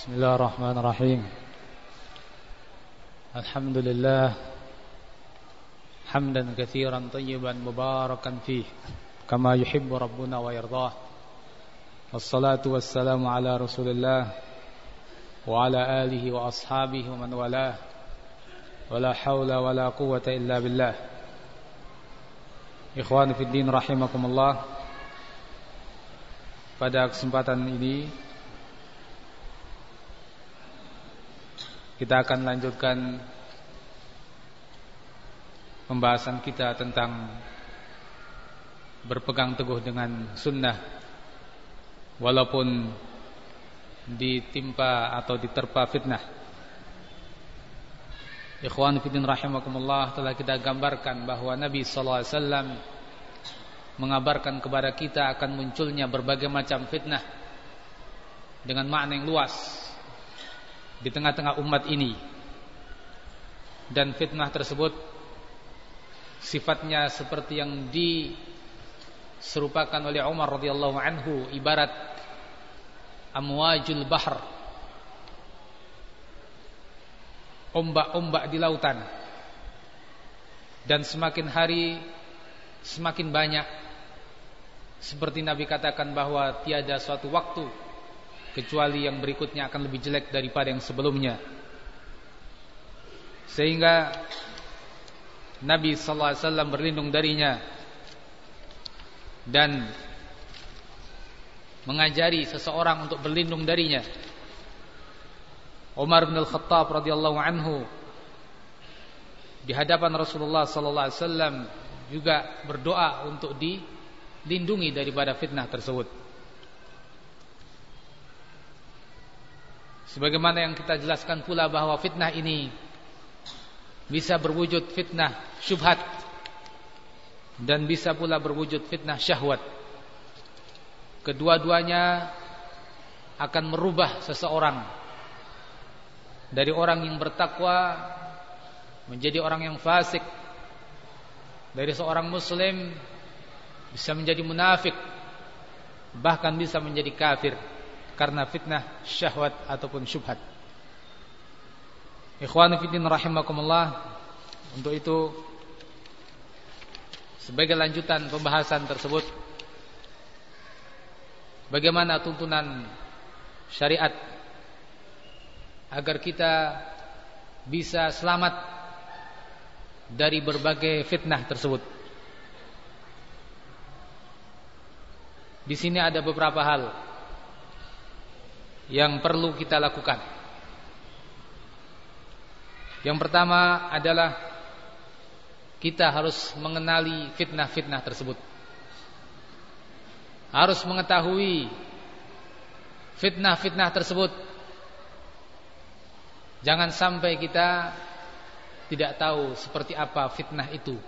بسم الله الرحمن الرحيم. الحمد لله حمدا كثيرا طيبا مباركا فيه كما يحب ربنا ويرضاه. والصلاة والسلام على رسول الله وعلى آله وأصحابه ومن والاه. ولا حول ولا قوة إلا بالله. إخواني في الدين رحمكم الله. Pada kesempatan ini Kita akan lanjutkan Pembahasan kita tentang Berpegang teguh dengan sunnah. Walaupun Ditimpa atau diterpa fitnah. Ikhwan Fidin Rahimakumullah Telah kita gambarkan bahwa Nabi SAW Mengabarkan kepada kita akan munculnya berbagai macam fitnah Dengan makna yang luas di tengah-tengah umat ini. Dan fitnah tersebut sifatnya seperti yang diserupakan oleh Umar radhiyallahu anhu ibarat amwajul bahr ombak-ombak di lautan. Dan semakin hari semakin banyak. Seperti Nabi katakan bahwa tiada suatu waktu kecuali yang berikutnya akan lebih jelek daripada yang sebelumnya. Sehingga Nabi sallallahu alaihi wasallam berlindung darinya dan mengajari seseorang untuk berlindung darinya. Umar bin Al-Khattab radhiyallahu anhu di hadapan Rasulullah sallallahu alaihi wasallam juga berdoa untuk dilindungi daripada fitnah tersebut. Sebagaimana yang kita jelaskan pula bahwa fitnah ini bisa berwujud fitnah syubhat dan bisa pula berwujud fitnah syahwat. Kedua-duanya akan merubah seseorang dari orang yang bertakwa menjadi orang yang fasik. Dari seorang muslim bisa menjadi munafik bahkan bisa menjadi kafir karena fitnah syahwat ataupun syubhat. Ikhwani fiddin rahimakumullah. Untuk itu sebagai lanjutan pembahasan tersebut bagaimana tuntunan syariat agar kita bisa selamat dari berbagai fitnah tersebut. Di sini ada beberapa hal yang perlu kita lakukan. Yang pertama adalah kita harus mengenali fitnah-fitnah tersebut. Harus mengetahui fitnah-fitnah tersebut. Jangan sampai kita tidak tahu seperti apa fitnah itu.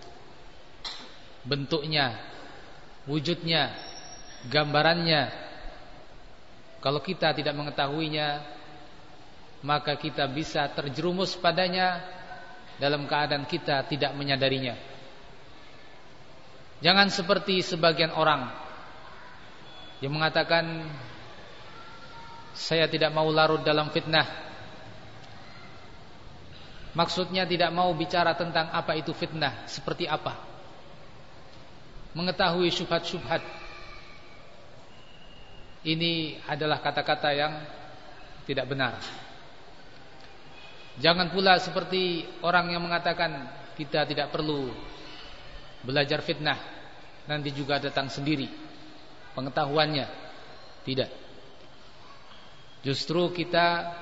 Bentuknya, wujudnya, gambarannya, kalau kita tidak mengetahuinya Maka kita bisa terjerumus padanya Dalam keadaan kita tidak menyadarinya. Jangan seperti sebagian orang Yang mengatakan Saya tidak mau larut dalam fitnah. Maksudnya tidak mau bicara tentang apa itu fitnah Seperti apa. Mengetahui syubhat-syubhat ini adalah kata-kata yang tidak benar. Jangan pula seperti orang yang mengatakan kita tidak perlu belajar fitnah, nanti juga datang sendiri pengetahuannya. Tidak. Justru kita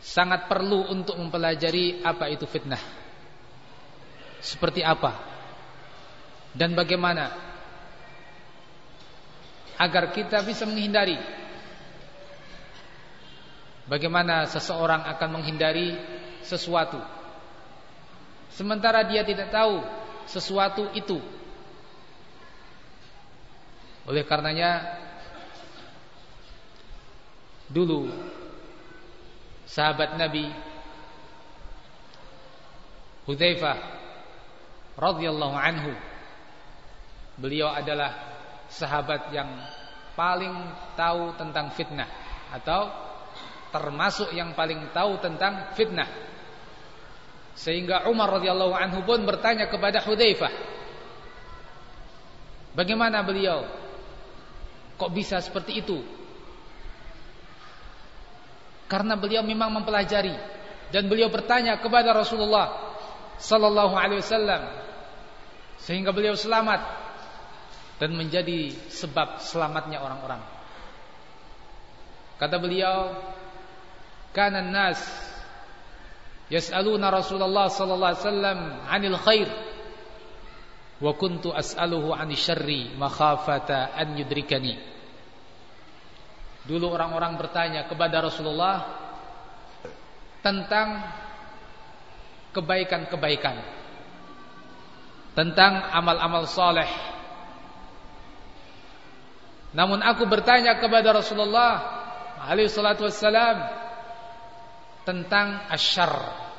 sangat perlu untuk mempelajari apa itu fitnah. Seperti apa dan bagaimana agar kita bisa menghindari. Bagaimana seseorang akan menghindari sesuatu? Sementara dia tidak tahu sesuatu itu. Oleh karenanya dulu sahabat Nabi Hudzaifah radhiyallahu anhu beliau adalah sahabat yang paling tahu tentang fitnah. atau termasuk yang paling tahu tentang fitnah. Sehingga Umar radhiyallahu anhu pun bertanya kepada Hudzaifah, "Bagaimana beliau? Kok bisa seperti itu?" Karena beliau memang mempelajari dan beliau bertanya kepada Rasulullah sallallahu alaihi wasallam sehingga beliau selamat dan menjadi sebab selamatnya orang-orang. Kata beliau, "Kana nas yas'aluna Rasulullah sallallahu alaihi wasallam 'anil khair wa kuntu as'aluhu 'anil syarri makhafata an yudrikani." Dulu orang-orang bertanya kepada Rasulullah tentang kebaikan-kebaikan, tentang amal-amal soleh. Namun aku bertanya kepada Rasulullah alaihi salatu wassalam tentang asyar,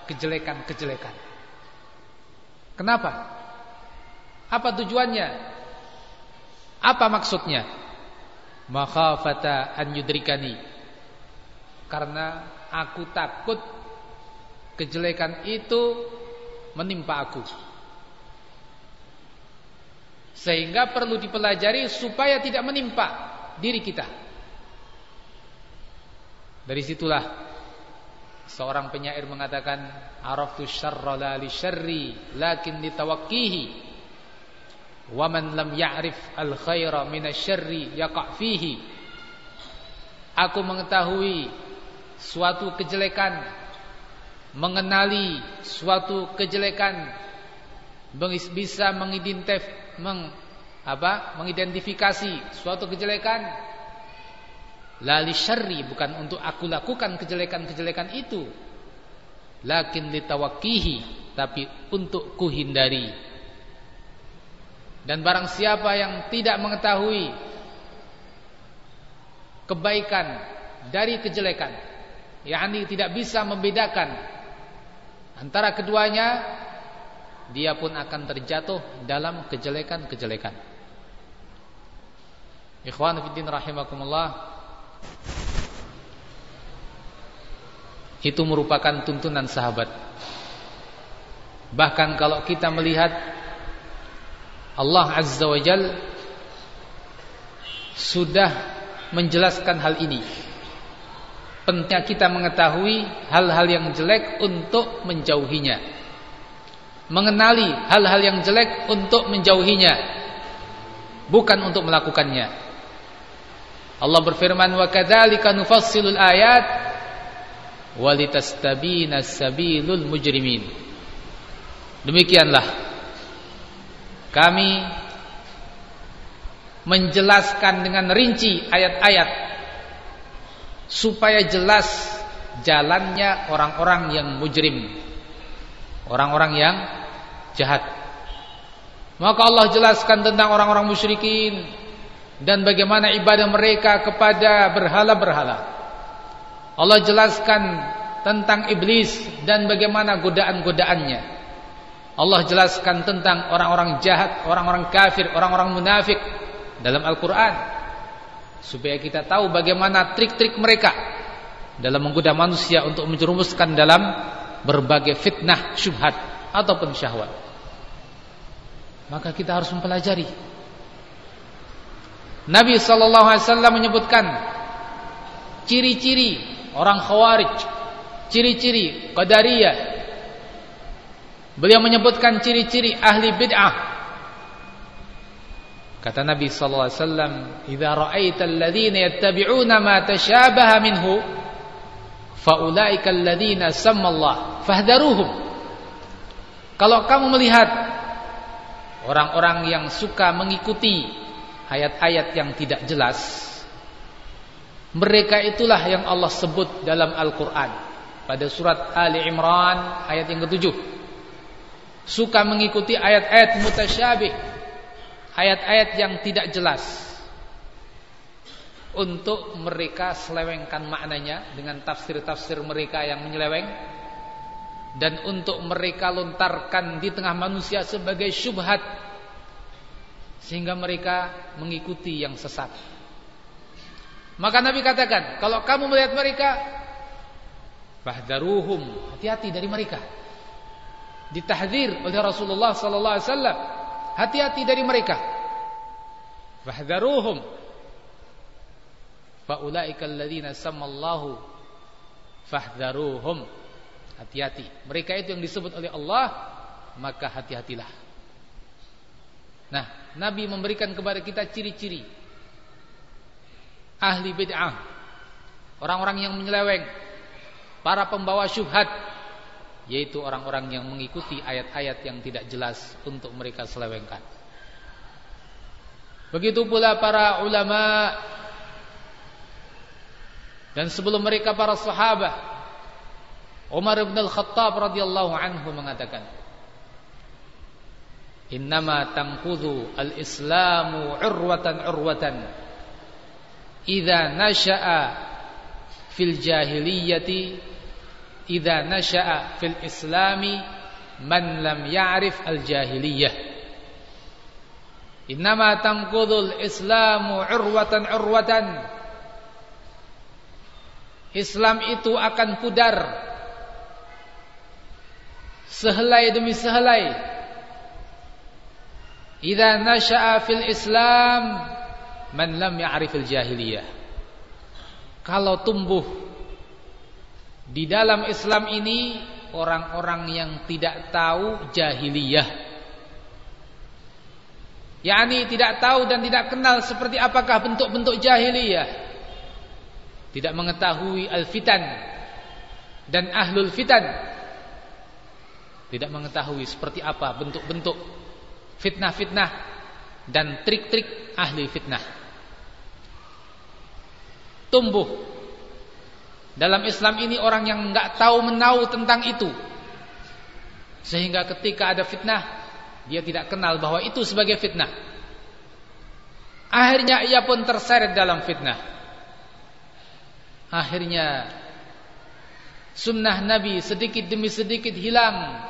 kejelekan-kejelekan. Kenapa? Apa tujuannya? Apa maksudnya? makhafata an yudrikani karena aku takut kejelekan itu menimpa aku sehingga perlu dipelajari supaya tidak menimpa diri kita. Dari situlah seorang penyair mengatakan araftu syarra la li syarri lakin litawakkihi wa man lam ya'rif al khaira minasyarri yaqa' fihi. Aku mengetahui suatu kejelekan mengenali suatu kejelekan bisa mengidentif meng, apa mengidentifikasi suatu kejelekan. Lali syarri bukan untuk aku lakukan kejelekan-kejelekan itu. Lakin litawakkihi tapi untuk kuhindari. Dan barang siapa yang tidak mengetahui kebaikan dari kejelekan, yakni tidak bisa membedakan antara keduanya, dia pun akan terjatuh dalam kejelekan-kejelekan. Ikhwan fillah rahimakumullah. Itu merupakan tuntunan sahabat. Bahkan kalau kita melihat Allah Azza wa Jal sudah menjelaskan hal ini. Pentingnya kita mengetahui hal-hal yang jelek untuk menjauhinya. Mengenali hal-hal yang jelek untuk menjauhinya. Bukan untuk melakukannya. Allah berfirman wa kadzalika nufassilul ayat walitastabina sabilul mujrimin. Demikianlah kami menjelaskan dengan rinci ayat-ayat supaya jelas jalannya orang-orang yang mujrim, orang-orang yang jahat. Maka Allah jelaskan tentang orang-orang musyrikin dan bagaimana ibadah mereka kepada berhala-berhala. Allah jelaskan tentang iblis dan bagaimana godaan-godaannya. Allah jelaskan tentang orang-orang jahat, orang-orang kafir, orang-orang munafik dalam Al-Quran supaya kita tahu bagaimana trik-trik mereka dalam menggoda manusia untuk menjerumuskan dalam berbagai fitnah, syubhat ataupun syahwat. Maka kita harus mempelajari. Nabi sallallahu alaihi wasallam menyebutkan ciri-ciri orang khawarij, ciri-ciri qadariyah, Beliau menyebutkan ciri-ciri ahli bid'ah. Kata Nabi sallallahu alaihi wasallam, "Idza ra'aita alladziina yattabi'una ma tashabaha minhu, faulaika alladziina samma Allah, fahdharuhum." Kalau kamu melihat orang-orang yang suka mengikuti ayat-ayat yang tidak jelas, mereka itulah yang Allah sebut dalam Al-Qur'an pada surat Ali Imran ayat yang ketujuh suka mengikuti ayat-ayat mutasyabih, ayat-ayat yang tidak jelas. Untuk mereka selewengkan maknanya dengan tafsir-tafsir mereka yang menyeleweng dan untuk mereka lontarkan di tengah manusia sebagai syubhat sehingga mereka mengikuti yang sesat. Maka Nabi katakan, kalau kamu melihat mereka, bahdaruhum, hati-hati dari mereka. Ditahdir oleh Rasulullah sallallahu alaihi wasallam, hati-hati dari mereka. Bahdaruhum. Faulaika alladziina sammallahu fahdharuhum. Hati-hati. Mereka itu yang disebut oleh Allah, maka hati-hatilah. Nah, Nabi memberikan kepada kita ciri-ciri ahli bid'ah, orang-orang yang menyeleweng, para pembawa syubhat, yaitu orang-orang yang mengikuti ayat-ayat yang tidak jelas untuk mereka selewengkan. Begitu pula para ulama dan sebelum mereka para sahabat Umar bin Al-Khattab radhiyallahu anhu mengatakan Innama tanqudhu al-islamu urwatan urwatan Idza nasha'a fil jahiliyati idza nasha'a fil islami man lam ya'rif al-jahiliyah Innama tanqudhu al-islamu urwatan urwatan Islam itu akan pudar. Sehelai demi sehelai. Idza nasha'a fil islam man lam ya'rifil jahiliyah. Kalau tumbuh di dalam Islam ini orang-orang yang tidak tahu jahiliyah. Yakni tidak tahu dan tidak kenal seperti apakah bentuk-bentuk jahiliyah tidak mengetahui al-fitan dan ahlul fitan. Tidak mengetahui seperti apa bentuk-bentuk fitnah-fitnah dan trik-trik ahli fitnah. Tumbuh. Dalam Islam ini orang yang enggak tahu menau tentang itu. Sehingga ketika ada fitnah dia tidak kenal bahwa itu sebagai fitnah. Akhirnya ia pun terseret dalam fitnah Akhirnya sunnah Nabi sedikit demi sedikit hilang.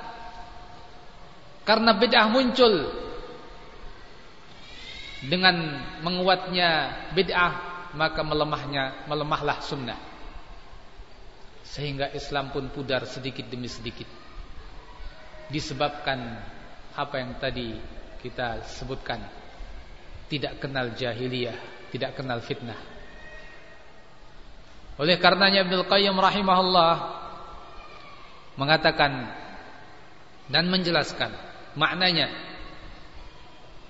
Karena bid'ah muncul. Dengan menguatnya bid'ah maka melemahnya melemahlah sunnah. Sehingga Islam pun pudar sedikit demi sedikit. Disebabkan apa yang tadi kita sebutkan. Tidak kenal jahiliyah tidak kenal fitnah oleh karenanya Ibnu Qayyim rahimahullah mengatakan dan menjelaskan maknanya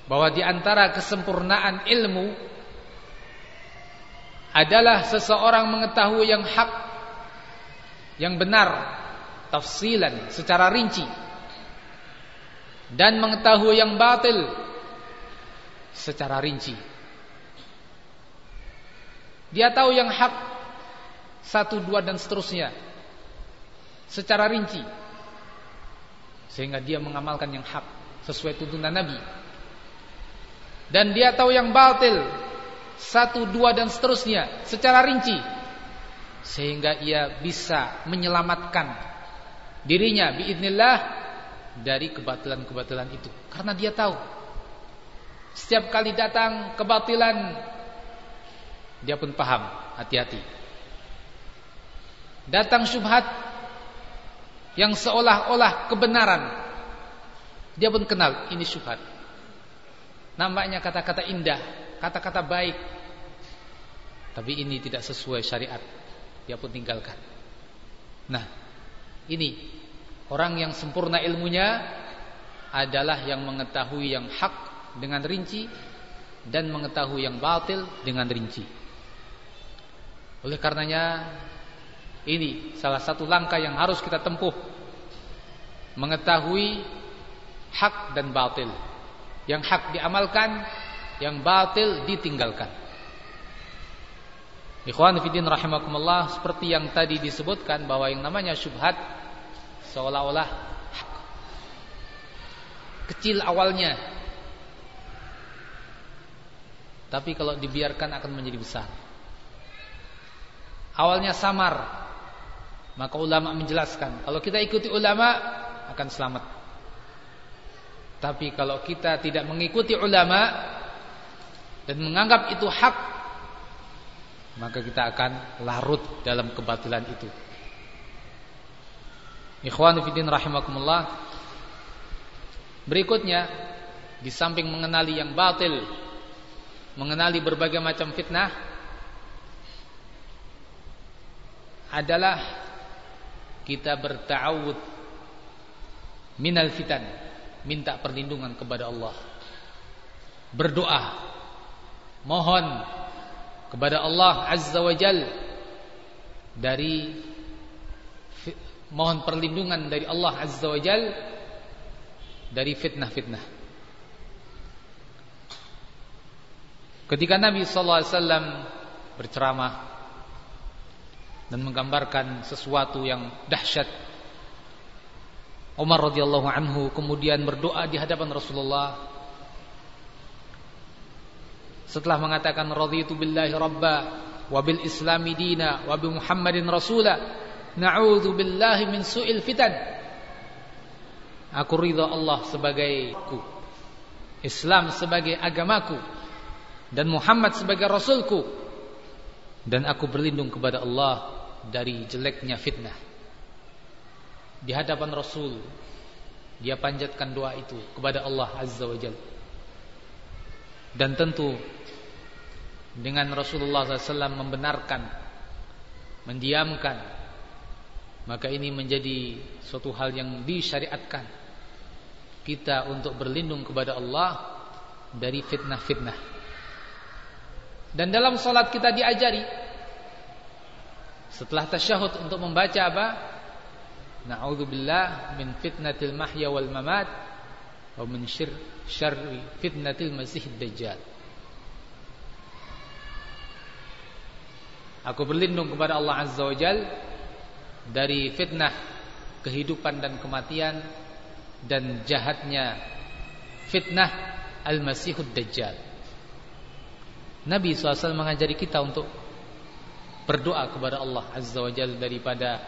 bahwa di antara kesempurnaan ilmu adalah seseorang mengetahui yang hak yang benar tafsilan secara rinci dan mengetahui yang batil secara rinci. Dia tahu yang hak satu, dua dan seterusnya. Secara rinci. Sehingga dia mengamalkan yang hak sesuai tuntunan Nabi. Dan dia tahu yang batil. Satu, dua dan seterusnya. Secara rinci. Sehingga ia bisa menyelamatkan dirinya biidnillah dari kebatilan-kebatilan itu. Karena dia tahu. Setiap kali datang kebatilan dia pun paham. Hati-hati datang syubhat yang seolah-olah kebenaran. Dia pun kenal ini syubhat. Nampaknya kata-kata indah kata-kata baik. Tapi ini tidak sesuai syariat. Dia pun tinggalkan. Nah ini orang yang sempurna ilmunya adalah yang mengetahui yang hak dengan rinci dan mengetahui yang batil dengan rinci. Oleh karenanya ini salah satu langkah yang harus kita tempuh. Mengetahui hak dan batil. Yang hak diamalkan, yang batil ditinggalkan. Ikhwan fillah rahimakumullah seperti yang tadi disebutkan bahwa yang namanya syubhat seolah-olah. Kecil awalnya. Tapi kalau dibiarkan akan menjadi besar. Awalnya samar, maka ulama menjelaskan, kalau kita ikuti ulama akan selamat. Tapi kalau kita tidak mengikuti ulama dan menganggap itu hak, maka kita akan larut dalam kebatilan itu. Ikhwan fillah rahimakumullah. Berikutnya di samping mengenali yang batil, mengenali berbagai macam fitnah adalah kita bertawud minal fitan, minta perlindungan kepada Allah. Berdoa, mohon kepada Allah Azza wa Jal dari mohon perlindungan dari Allah Azza wa Jal dari fitnah-fitnah. Ketika Nabi sallallahu alaihi wasallam berceramah dan menggambarkan sesuatu yang dahsyat. Umar radhiyallahu anhu kemudian berdoa di hadapan Rasulullah. Setelah mengatakan raditu billahi rabba wa bil islami dina wa bi muhammadin rasula na'udzu billahi min su'il fitan. Aku ridha Allah sebagai ku Islam sebagai agamaku dan Muhammad sebagai rasulku. Dan aku berlindung kepada Allah dari jeleknya fitnah. Di hadapan Rasul dia panjatkan doa itu kepada Allah Azza wa Jalla. Dan tentu dengan Rasulullah SAW membenarkan mendiamkan maka ini menjadi suatu hal yang disyariatkan kita untuk berlindung kepada Allah dari fitnah-fitnah. Dan dalam salat kita diajari setelah tasyahud untuk membaca apa? Na'udzubillah min fitnatil mahya wal mamat wa min syir syarri fitnatil masih dajjal. Aku berlindung kepada Allah Azza wa Jal dari fitnah kehidupan dan kematian dan jahatnya fitnah al-masihud dajjal. Nabi SAW mengajari kita untuk berdoa kepada Allah Azza wa Jalla daripada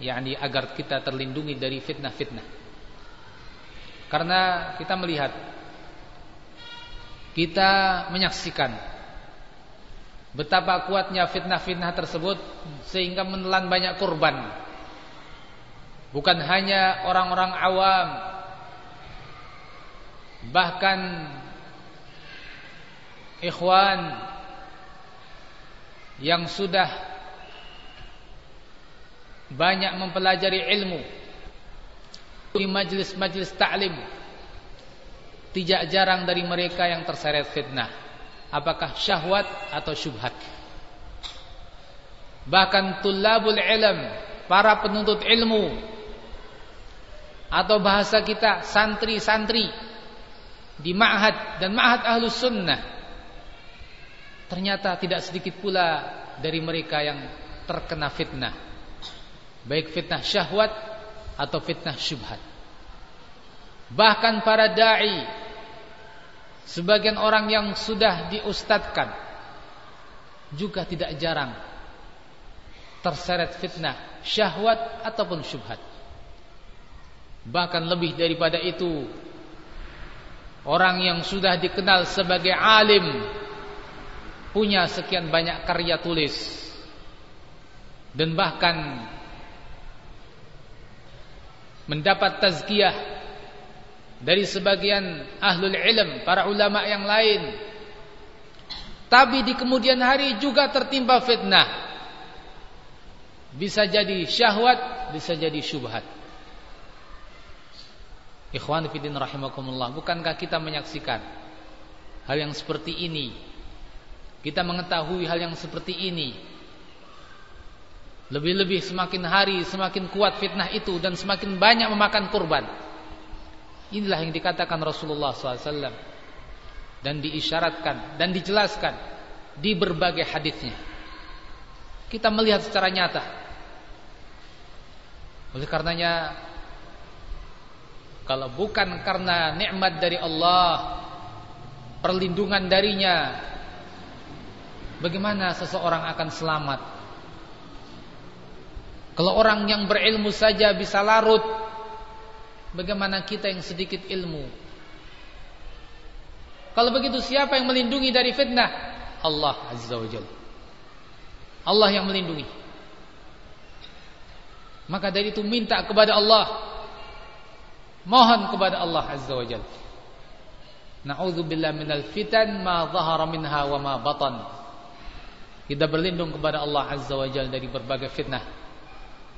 yakni agar kita terlindungi dari fitnah-fitnah. Karena kita melihat kita menyaksikan betapa kuatnya fitnah-fitnah tersebut sehingga menelan banyak korban. Bukan hanya orang-orang awam bahkan ikhwan yang sudah banyak mempelajari ilmu di majlis-majlis ta'lim tidak jarang dari mereka yang terseret fitnah. Apakah syahwat atau syubhat? Bahkan tulabul ilm para penuntut ilmu atau bahasa kita santri-santri di ma'had dan ma'had ahlus sunnah Ternyata tidak sedikit pula dari mereka yang terkena fitnah. Baik fitnah syahwat atau fitnah syubhat. Bahkan para dai sebagian orang yang sudah diustadkan juga tidak jarang terseret fitnah syahwat ataupun syubhat. Bahkan lebih daripada itu orang yang sudah dikenal sebagai alim punya sekian banyak karya tulis. Dan bahkan mendapat tazkiyah dari sebagian ahlul ilm para ulama yang lain. Tapi di kemudian hari juga tertimpa fitnah. Bisa jadi syahwat bisa jadi syubhat. Ikhwan fillah rahimakumullah bukankah kita menyaksikan hal yang seperti ini kita mengetahui hal yang seperti ini. Lebih-lebih semakin hari semakin kuat fitnah itu dan semakin banyak memakan kurban. Inilah yang dikatakan Rasulullah SAW dan diisyaratkan dan dijelaskan di berbagai hadisnya. Kita melihat secara nyata. Oleh karenanya kalau bukan karena nikmat dari Allah, perlindungan darinya Bagaimana seseorang akan selamat? Kalau orang yang berilmu saja bisa larut, bagaimana kita yang sedikit ilmu? Kalau begitu siapa yang melindungi dari fitnah? Allah Azza wa Jalla. Allah yang melindungi. Maka dari itu minta kepada Allah. Mohon kepada Allah Azza wa Jalla. Na'udzubillah minal fitan ma zahara minha wa ma batan. Kita berlindung kepada Allah Azza wa Jalla dari berbagai fitnah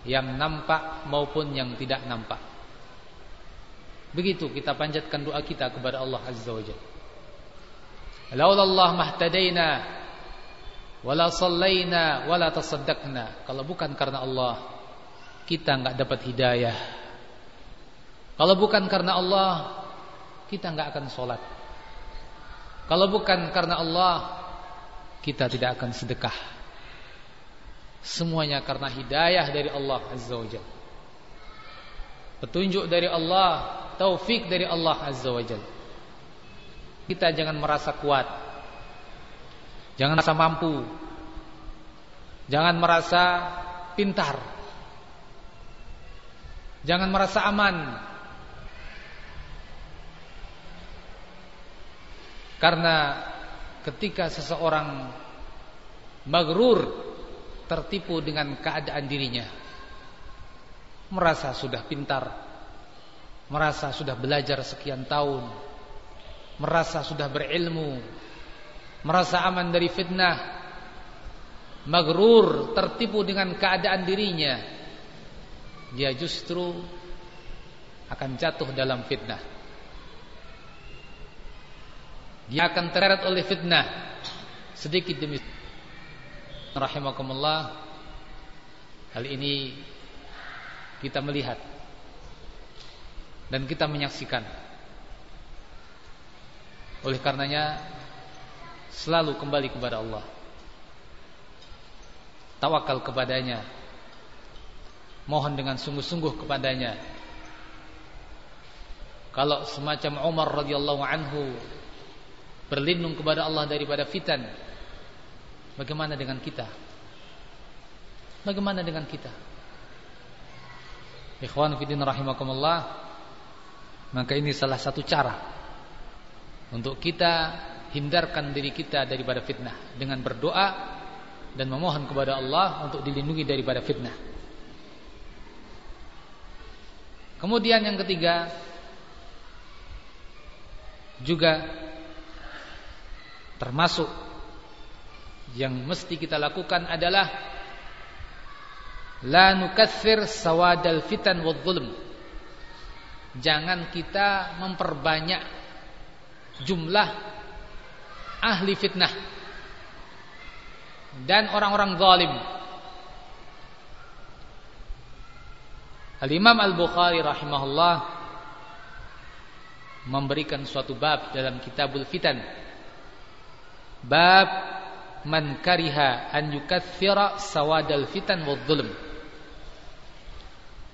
yang nampak maupun yang tidak nampak. Begitu kita panjatkan doa kita kepada Allah Azza wa Jalla. Laulallah mahtadaina wala sallaina wala tasaddaqna. Kalau bukan karena Allah, kita enggak dapat hidayah. Kalau bukan karena Allah, kita enggak akan sholat. Kalau bukan karena Allah, kita tidak akan sedekah. Semuanya karena hidayah dari Allah Azza wa Jalla. Petunjuk dari Allah, taufik dari Allah Azza wa Jalla. Kita jangan merasa kuat. Jangan merasa mampu. Jangan merasa pintar. Jangan merasa aman. Karena ketika seseorang magrur tertipu dengan keadaan dirinya merasa sudah pintar merasa sudah belajar sekian tahun merasa sudah berilmu merasa aman dari fitnah magrur tertipu dengan keadaan dirinya dia justru akan jatuh dalam fitnah dia akan terseret oleh fitnah. Sedikit demi rahimakumullah. Hal ini kita melihat. Dan kita menyaksikan. Oleh karenanya selalu kembali kepada Allah. Tawakal kepadanya. Mohon dengan sungguh-sungguh kepadanya. Kalau semacam Umar radhiyallahu anhu berlindung kepada Allah daripada fitan. Bagaimana dengan kita? Bagaimana dengan kita? Ikhwan fillah rahimakumullah, maka ini salah satu cara untuk kita hindarkan diri kita daripada fitnah dengan berdoa dan memohon kepada Allah untuk dilindungi daripada fitnah. Kemudian yang ketiga juga Termasuk yang mesti kita lakukan adalah la nukathir sawadal fitan wal zulm. Jangan kita memperbanyak jumlah ahli fitnah dan orang-orang zalim. Al-Imam Al-Bukhari rahimahullah memberikan suatu bab dalam Kitabul Fitan Bab man kariha an yukaththira sawadal fitan wal zulm.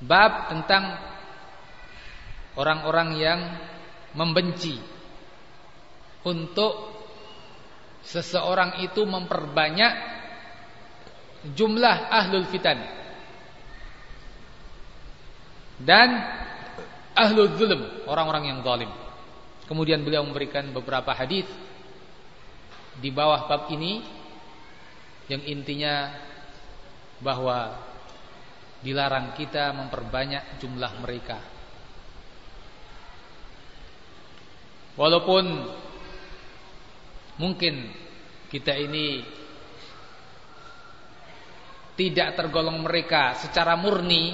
Bab tentang orang-orang yang membenci untuk seseorang itu memperbanyak jumlah ahlul fitan dan ahlul zulm, orang-orang yang zalim. Kemudian beliau memberikan beberapa hadis di bawah bab ini yang intinya bahwa dilarang kita memperbanyak jumlah mereka. Walaupun mungkin kita ini tidak tergolong mereka secara murni,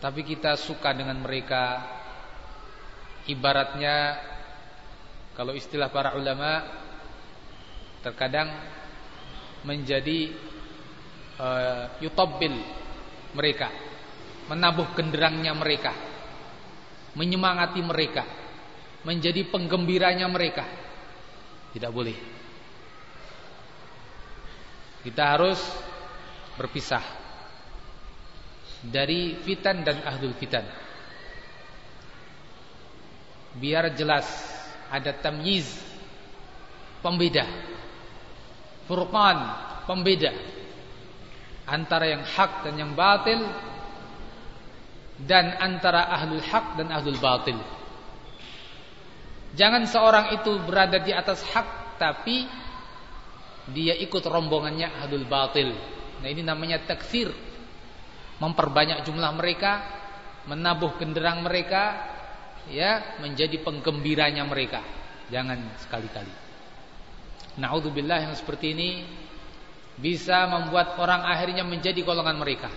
tapi kita suka dengan mereka. Ibaratnya kalau istilah para ulama terkadang menjadi uh, yutabbil mereka menabuh genderangnya mereka menyemangati mereka menjadi penggembiranya mereka. Tidak boleh. Kita harus berpisah dari fitan dan ahlul fitan. Biar jelas ada tamyiz pembeda furqan, pembeda antara yang hak dan yang batil dan antara ahlul hak dan ahlul batil. Jangan seorang itu berada di atas hak tapi dia ikut rombongannya ahlul batil. Nah ini namanya takfir. Memperbanyak jumlah mereka, menabuh genderang mereka, ya menjadi penggembiranya mereka. Jangan sekali-kali. Naudzubillah yang seperti ini bisa membuat orang akhirnya menjadi golongan mereka.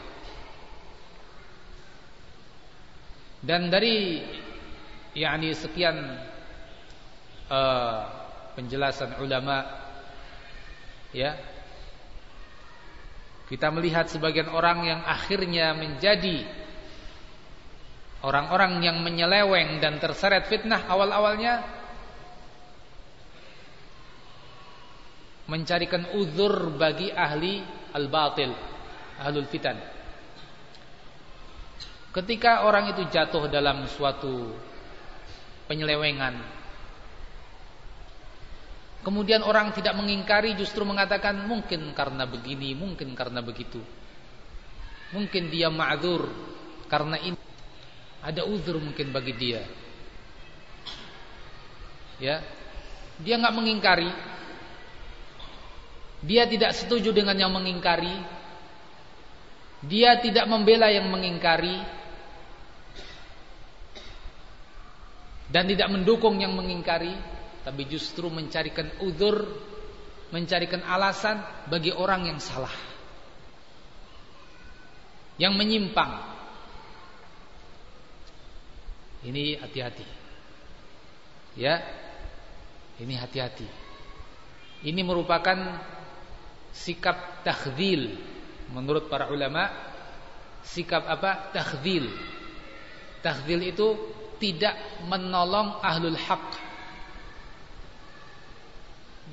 Dan dari yakni sekian uh, penjelasan ulama ya kita melihat sebagian orang yang akhirnya menjadi orang-orang yang menyeleweng dan terseret fitnah awal-awalnya mencarikan uzur bagi ahli al-batil, ahlul fitan. Ketika orang itu jatuh dalam suatu penyelewengan, Kemudian orang tidak mengingkari justru mengatakan mungkin karena begini, mungkin karena begitu. Mungkin dia ma'dzur karena ini ada uzur mungkin bagi dia. Ya. Dia nggak mengingkari. Dia tidak setuju dengan yang mengingkari. Dia tidak membela yang mengingkari. Dan tidak mendukung yang mengingkari tapi justru mencarikan udur, mencarikan alasan bagi orang yang salah. Yang menyimpang. Ini hati-hati. Ya. Ini hati-hati. Ini merupakan sikap takhdil menurut para ulama sikap apa? Takhdil. Takhdil itu tidak menolong ahlul haq.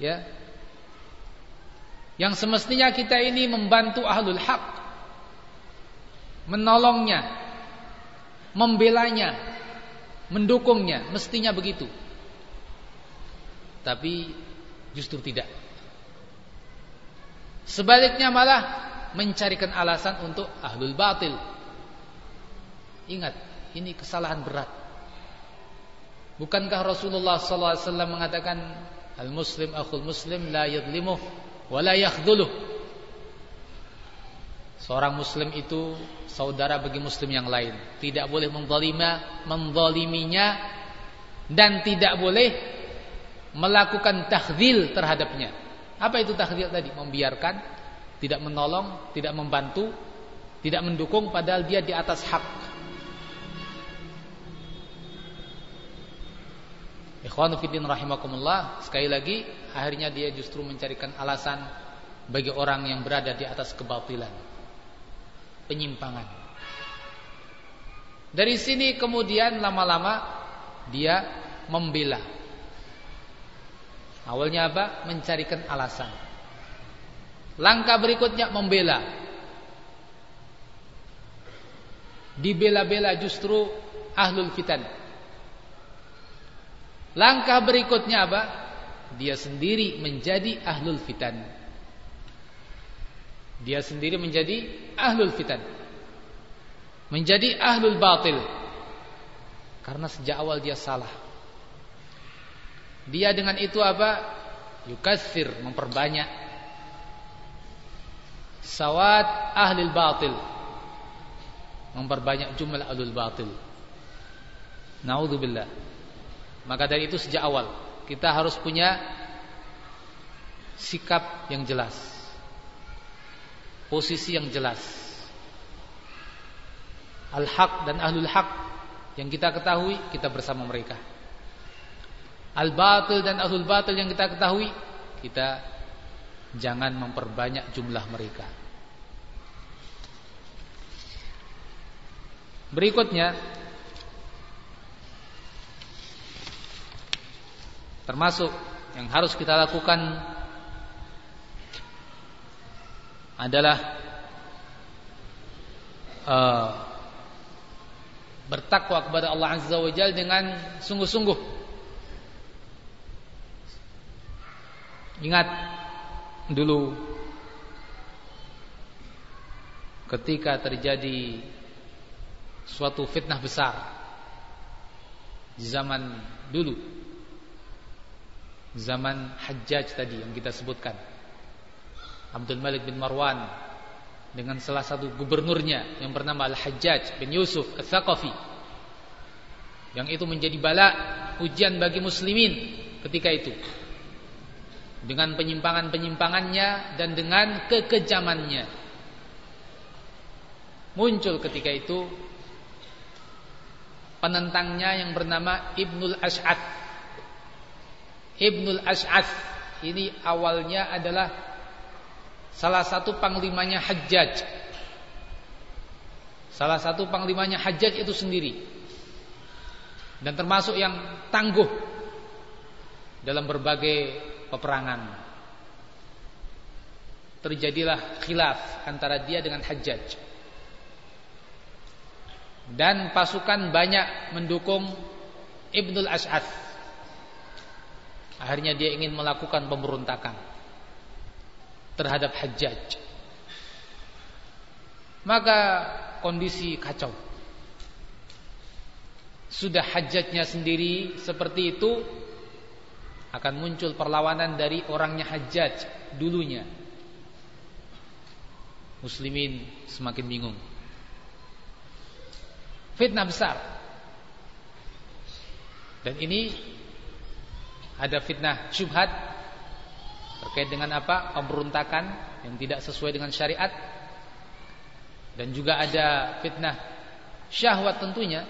Ya. Yang semestinya kita ini membantu ahlul haq. Menolongnya. Membelanya. Mendukungnya. Mestinya begitu. Tapi justru tidak sebaliknya malah mencarikan alasan untuk ahlul batil ingat ini kesalahan berat bukankah Rasulullah SAW mengatakan Al-muslim akhul muslim la yadlimuh wa la. Seorang muslim itu saudara bagi muslim yang lain, tidak boleh menzalima, menzaliminya dan tidak boleh melakukan takhdhil terhadapnya. Apa itu takhdhil tadi? Membiarkan, tidak menolong, tidak membantu, tidak mendukung padahal dia di atas hak. Ikhwanu fiddin rahimakumullah Sekali lagi akhirnya dia justru mencarikan alasan Bagi orang yang berada di atas kebatilan Penyimpangan Dari sini kemudian lama-lama Dia membela Awalnya apa? Mencarikan alasan Langkah berikutnya membela Dibela-bela justru Ahlul fitan Langkah berikutnya apa? Dia sendiri menjadi ahlul fitan. Dia sendiri menjadi ahlul fitan. Menjadi ahlul batil. Karena sejak awal dia salah. Dia dengan itu apa? Yukathir, memperbanyak. Sawat ahlul batil. Memperbanyak jumlah ahlul batil. Naudzubillah. Maka dari itu sejak awal kita harus punya sikap yang jelas. Posisi yang jelas. Al-haq dan ahlul haq yang kita ketahui kita bersama mereka. Al-batil dan ahlul batil yang kita ketahui kita jangan memperbanyak jumlah mereka. Berikutnya Termasuk yang harus kita lakukan adalah uh, bertakwa kepada Allah Azza wa Jalla dengan sungguh-sungguh. Ingat dulu ketika terjadi suatu fitnah besar di zaman dulu zaman Hajjaj tadi yang kita sebutkan Abdul Malik bin Marwan dengan salah satu gubernurnya yang bernama Al-Hajjaj bin Yusuf Al-Thaqafi yang itu menjadi bala ujian bagi muslimin ketika itu dengan penyimpangan-penyimpangannya dan dengan kekejamannya muncul ketika itu penentangnya yang bernama Ibnul Ash'ad Ibnul Ash'ad ini awalnya adalah salah satu panglimanya Hajjaj. Salah satu panglimanya Hajjaj itu sendiri. Dan termasuk yang tangguh dalam berbagai peperangan. Terjadilah khilaf antara dia dengan Hajjaj. Dan pasukan banyak mendukung Ibnul Ash'ad. Akhirnya dia ingin melakukan pemberontakan terhadap Hajjaj. Maka kondisi kacau. Sudah Hajjajnya sendiri seperti itu akan muncul perlawanan dari orangnya Hajjaj dulunya. Muslimin semakin bingung. Fitnah besar. Dan ini ada fitnah syubhat terkait dengan apa? Pemberontakan yang tidak sesuai dengan syariat dan juga ada fitnah syahwat tentunya.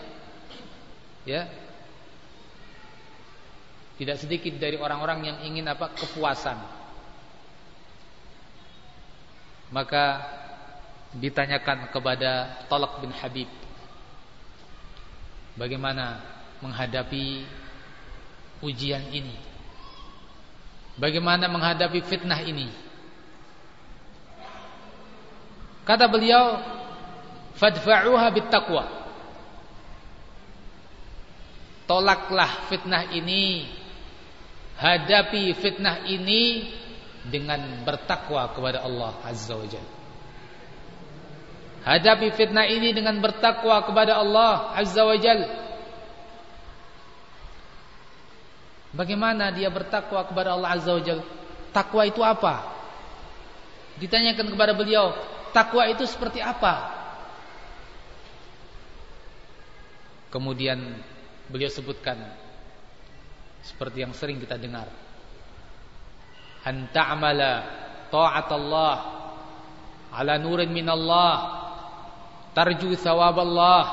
Ya. Tidak sedikit dari orang-orang yang ingin apa? kepuasan. Maka ditanyakan kepada Talak bin Habib bagaimana menghadapi ujian ini Bagaimana menghadapi fitnah ini? Kata beliau, fadfa'uha bittaqwa. Tolaklah fitnah ini, hadapi fitnah ini dengan bertakwa kepada Allah Azza wa Jalla. Hadapi fitnah ini dengan bertakwa kepada Allah Azza wa Jalla. Bagaimana dia bertakwa kepada Allah Azza wa Jalla? Takwa itu apa? Ditanyakan kepada beliau, takwa itu seperti apa? Kemudian beliau sebutkan seperti yang sering kita dengar. An ta'mala ta'at Allah ala nurin min Allah tarju thawab Allah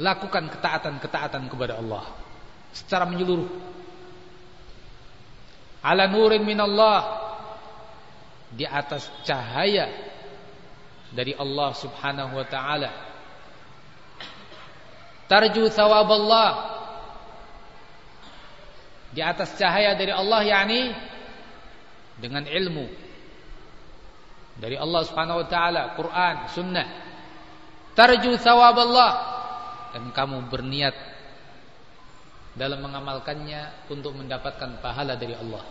lakukan ketaatan-ketaatan kepada Allah secara menyeluruh. Ala nurin minallah di atas cahaya dari Allah Subhanahu wa taala. Tarju Allah di atas cahaya dari Allah yakni dengan ilmu dari Allah Subhanahu wa taala, Quran, sunnah. Tarju Allah dan kamu berniat dalam mengamalkannya untuk mendapatkan pahala dari Allah.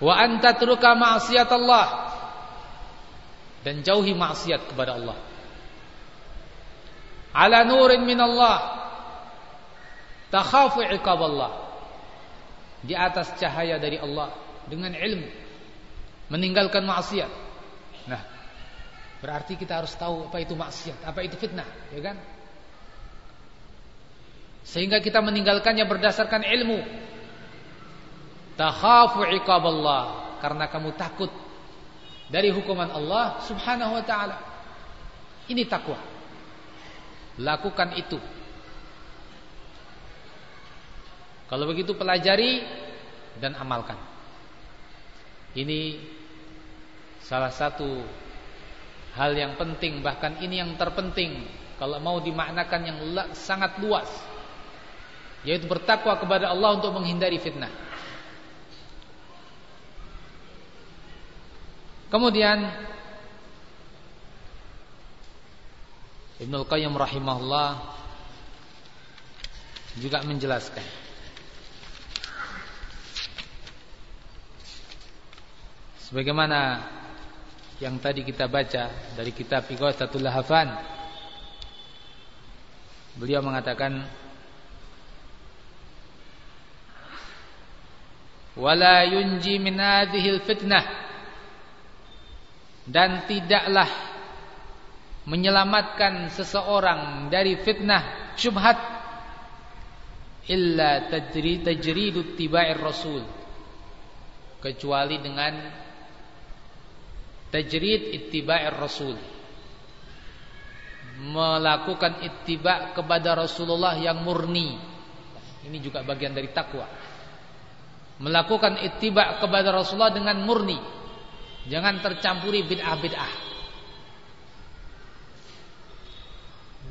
Wa anta truka ma'siyat Allah dan jauhi maksiat kepada Allah. Ala nurin min Allah takhafu iqab Allah. Di atas cahaya dari Allah dengan ilmu meninggalkan maksiat. Nah, berarti kita harus tahu apa itu maksiat, apa itu fitnah, ya kan? Sehingga kita meninggalkannya berdasarkan ilmu. Takhafu iqaballah karena kamu takut dari hukuman Allah Subhanahu wa taala. Ini takwa. Lakukan itu. Kalau begitu pelajari dan amalkan. Ini salah satu hal yang penting bahkan ini yang terpenting kalau mau dimaknakan yang sangat luas yaitu bertakwa kepada Allah untuk menghindari fitnah. Kemudian Ibnu Qayyim rahimahullah juga menjelaskan sebagaimana yang tadi kita baca dari kitab Ighathatul Lahafan beliau mengatakan wala yunji min hadhil fitnah. Dan tidaklah menyelamatkan seseorang dari fitnah syubhat illa tajri tajridu tiba'ir rasul kecuali dengan tajrid ittiba'ir rasul. Melakukan ittiba kepada Rasulullah yang murni. Ini juga bagian dari takwa. Melakukan ittiba kepada Rasulullah dengan murni. Jangan tercampuri bid'ah-bid'ah.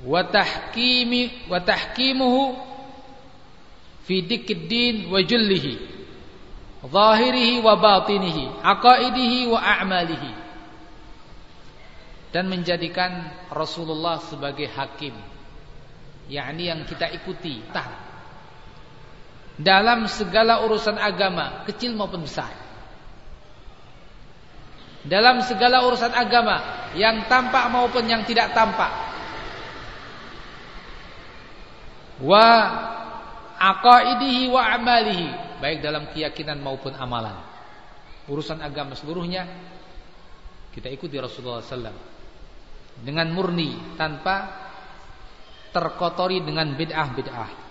Wa tahkimi wa tahkimuhu fi dikiddin wa jullihi zahirihi wa batinihi wa a'malihi dan menjadikan Rasulullah sebagai hakim. Yakni yang kita ikuti tah dalam segala urusan agama kecil maupun besar. Dalam segala urusan agama yang tampak maupun yang tidak tampak. Wa aqaidihi wa amalihi baik dalam keyakinan maupun amalan. Urusan agama seluruhnya kita ikuti Rasulullah sallallahu dengan murni tanpa terkotori dengan bid'ah-bid'ah.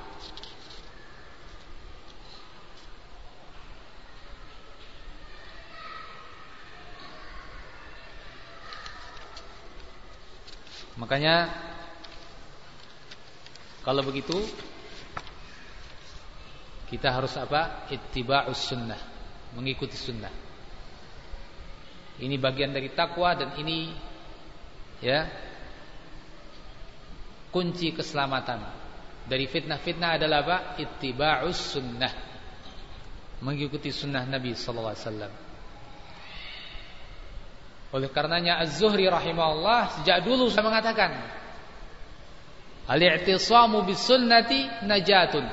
Makanya kalau begitu kita harus apa? Ittiba'us sunnah, mengikuti sunnah. Ini bagian dari takwa dan ini ya kunci keselamatan dari fitnah-fitnah adalah apa? Ittiba'us sunnah. Mengikuti sunnah Nabi sallallahu alaihi wasallam. Oleh karenanya Az-Zuhri rahimahullah sejak dulu sudah mengatakan Al-i'tisamu bis sunnati najatun.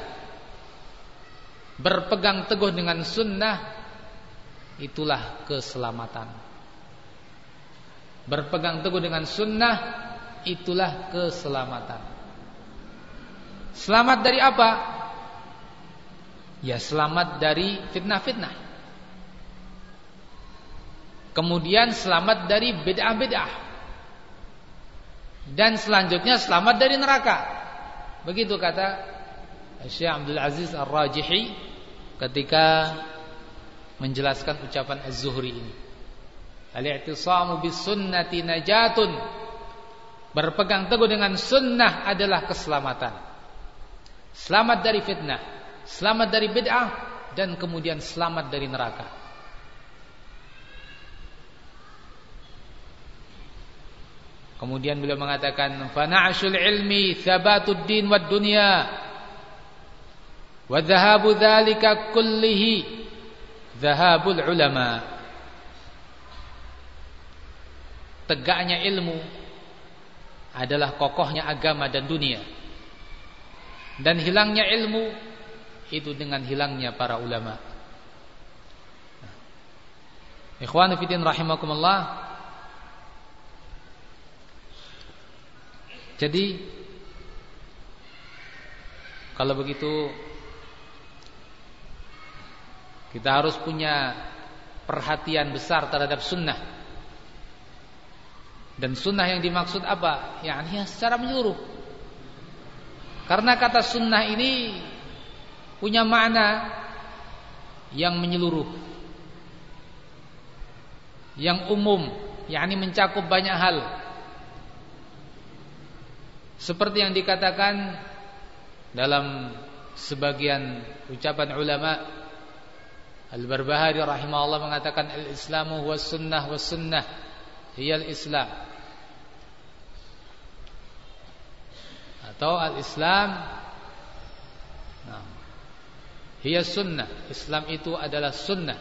Berpegang teguh dengan sunnah itulah keselamatan. Berpegang teguh dengan sunnah itulah keselamatan. Selamat dari apa? Ya selamat dari fitnah-fitnah. Kemudian selamat dari bid'ah-bid'ah. Dan selanjutnya selamat dari neraka. Begitu kata Syekh Abdul Aziz Ar-Rajihi ketika menjelaskan ucapan Az-Zuhri ini. Al-i'tisamu bis sunnati najatun. Berpegang teguh dengan sunnah adalah keselamatan. Selamat dari fitnah, selamat dari bid'ah dan kemudian selamat dari neraka. Kemudian beliau mengatakan fana'shul ilmi thabatud din wad dunya wa dhahabu dzalika kullihi dhahabul ulama tegaknya ilmu adalah kokohnya agama dan dunia. Dan hilangnya ilmu itu dengan hilangnya para ulama. Ikhwanu fillah rahimakumullah. Jadi kalau begitu kita harus punya perhatian besar terhadap sunnah dan sunnah yang dimaksud apa? Ya, ya secara menyeluruh. Karena kata sunnah ini punya makna yang menyeluruh. Yang umum, yakni mencakup banyak hal. Seperti yang dikatakan dalam sebagian ucapan ulama Al-Barbahari rahimahullah mengatakan al-Islamu was sunnah was sunnah hiyal Islam. Atau al-Islam. Nah, hiya sunnah. Islam itu adalah sunnah.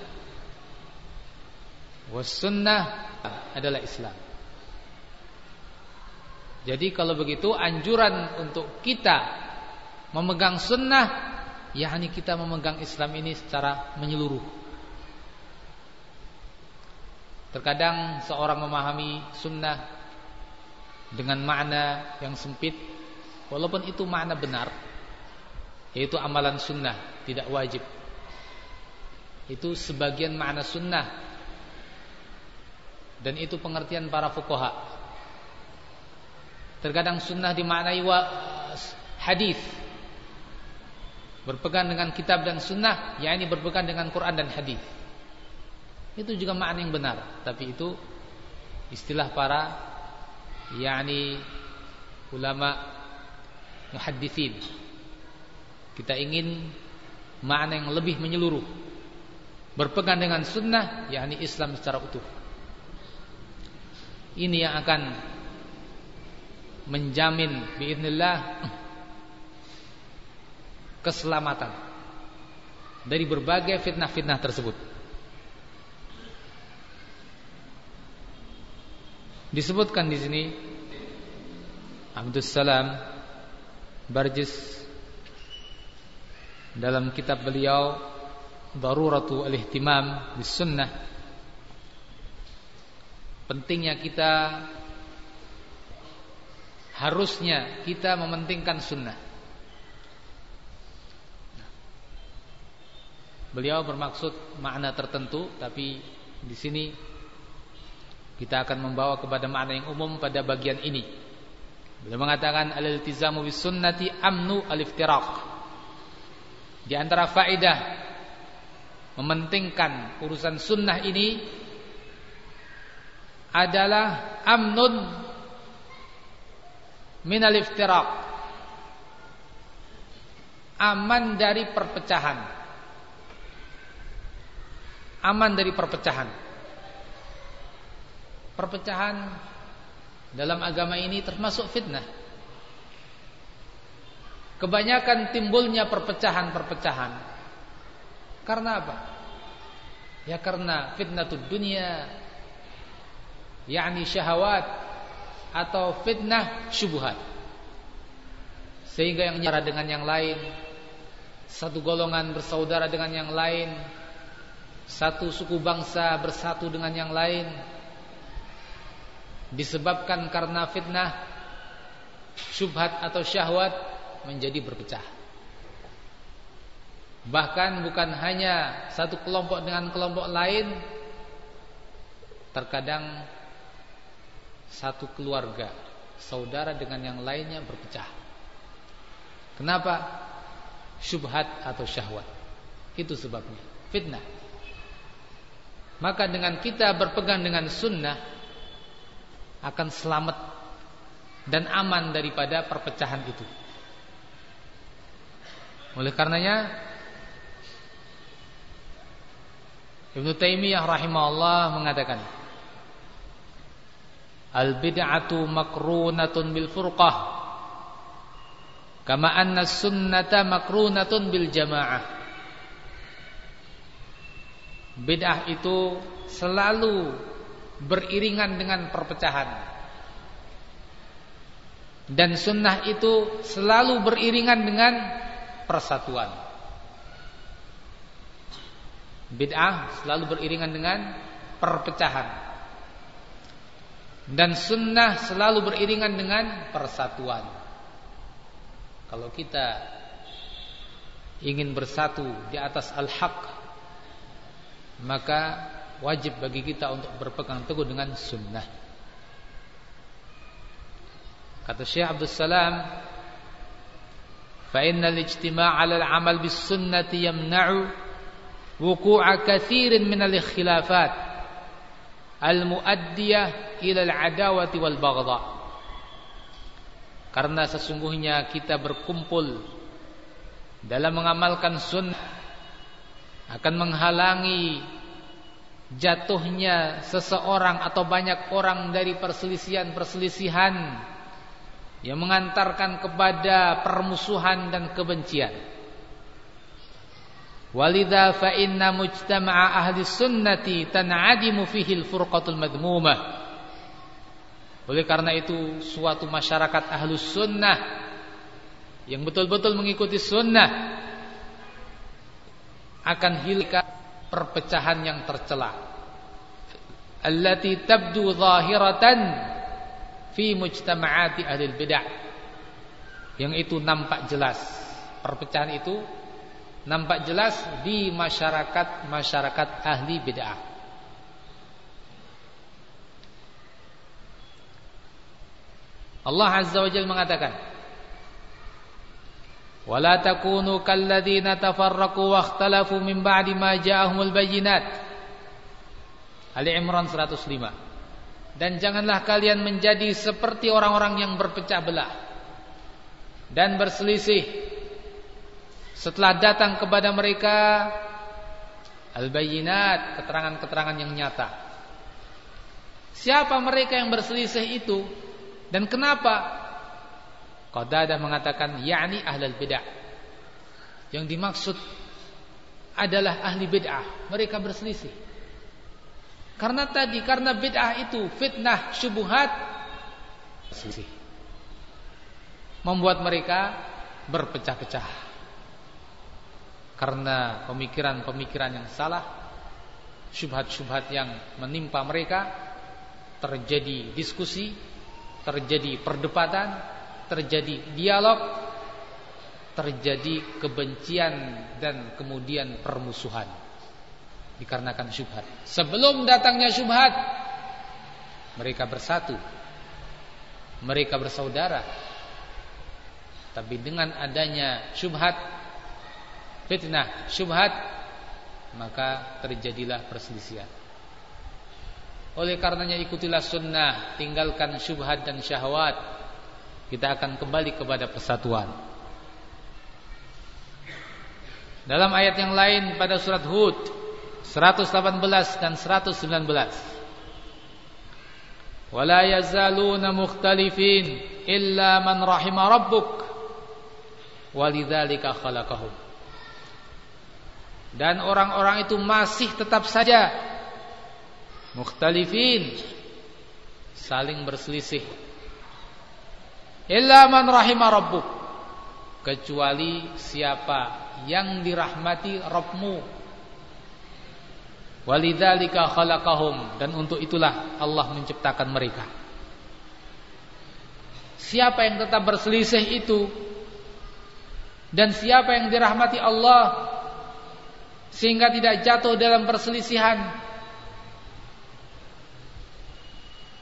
Was sunnah adalah Islam. Jadi kalau begitu anjuran untuk kita memegang sunnah yakni kita memegang Islam ini secara menyeluruh Terkadang seorang memahami sunnah dengan makna yang sempit walaupun itu makna benar yaitu amalan sunnah tidak wajib. Itu sebagian makna sunnah dan itu pengertian para fuqaha. Terkadang sunnah dimaknai hadis. Berpegang dengan kitab dan sunnah, yakni berpegang dengan Quran dan hadis. Itu juga makna yang benar, tapi itu istilah para yakni ulama muhadditsin. Kita ingin makna yang lebih menyeluruh. Berpegang dengan sunnah yakni Islam secara utuh. Ini yang akan menjamin biidznillah keselamatan dari berbagai fitnah-fitnah tersebut. Disebutkan di sini Abdus Salam Barjis dalam kitab beliau Daruratu al-ihtimam bis sunnah. Pentingnya kita harusnya kita mementingkan sunnah. Beliau bermaksud makna tertentu tapi di sini kita akan membawa kepada makna yang umum pada bagian ini. Beliau mengatakan al-iltizamu bis sunnati amnu al-iftiraq. Di antara faedah mementingkan urusan sunnah ini adalah amnun min al-iftiraq. Aman dari perpecahan. Aman dari perpecahan. Perpecahan dalam agama ini termasuk fitnah. Kebanyakan timbulnya perpecahan-perpecahan. Karena apa? Ya karena fitnah dunia yakni syahwat atau fitnah syubhat. Sehingga yang nyara dengan yang lain, satu golongan bersaudara dengan yang lain, satu suku bangsa bersatu dengan yang lain, disebabkan karena fitnah syubhat atau syahwat menjadi berpecah. Bahkan bukan hanya satu kelompok dengan kelompok lain, terkadang satu keluarga, saudara dengan yang lainnya berpecah. Kenapa? Syubhat atau syahwat. Itu sebabnya. Fitnah. Maka dengan kita berpegang dengan sunnah akan selamat dan aman daripada perpecahan itu. Oleh karenanya Ibnu Taimiyah rahimahullah mengatakan Al bid'atu makrunatun bil furqah kama anna sunnata makrunatun bil jamaah Bid'ah itu selalu beriringan dengan perpecahan. Dan sunnah itu selalu beriringan dengan persatuan. Bid'ah selalu beriringan dengan perpecahan. Dan sunnah selalu beriringan dengan persatuan. Kalau kita ingin bersatu di atas al-haq, maka wajib bagi kita untuk berpegang teguh dengan sunnah. Kata Syekh Abdul Salam, "Fa innal ijtima' 'ala al-'amal bis sunnati yamna'u wuqu'a katsirin min al-ikhtilafat al-mu'addiyah ila al-'adawati wal baghdha." Karena sesungguhnya kita berkumpul dalam mengamalkan sunnah akan menghalangi jatuhnya seseorang atau banyak orang dari perselisihan-perselisihan yang mengantarkan kepada permusuhan dan kebencian. Walidha fa inna mujtama'a ahli sunnati tan'adimu fihi al-furqatul madmumah. Oleh karena itu suatu masyarakat ahlus sunnah yang betul-betul mengikuti sunnah akan hilang perpecahan yang tercela allati tabdu zahiratan fi mujtama'ati ahli bid'ah yang itu nampak jelas perpecahan itu nampak jelas di masyarakat-masyarakat ahli bid'ah. Allah Azza wa Jalla mengatakan ولا تكونوا كالذين تفرقوا واختلفوا من بعد ما جاءهم البينات Ali Imran 105 Dan janganlah kalian menjadi seperti orang-orang yang berpecah belah dan berselisih setelah datang kepada mereka al-bayyinat, keterangan-keterangan yang nyata. Siapa mereka yang berselisih itu dan kenapa? Qadadah mengatakan yakni ahlul bid'ah. Yang dimaksud adalah ahli bid'ah, mereka berselisih. Karena tadi karena bid'ah itu fitnah syubhat. Membuat mereka berpecah-pecah. Karena pemikiran-pemikiran yang salah, syubhat-syubhat yang menimpa mereka, terjadi diskusi, terjadi perdebatan, terjadi dialog, terjadi kebencian dan kemudian permusuhan dikarenakan syubhat. Sebelum datangnya syubhat, mereka bersatu, mereka bersaudara. Tapi dengan adanya syubhat, fitnah, syubhat, maka terjadilah perselisihan. Oleh karenanya ikutilah sunnah, tinggalkan syubhat dan syahwat kita akan kembali kepada persatuan. Dalam ayat yang lain pada surat Hud 118 dan 119. Wala yazaluna mukhtalifin illa man rahima rabbuk walidzalika khalaqahum. Dan orang-orang itu masih tetap saja mukhtalifin saling berselisih Illa man rahimah rabbuk kecuali siapa yang dirahmati Rabbmu. Walidzalika khalaqahum dan untuk itulah Allah menciptakan mereka. Siapa yang tetap berselisih itu dan siapa yang dirahmati Allah sehingga tidak jatuh dalam perselisihan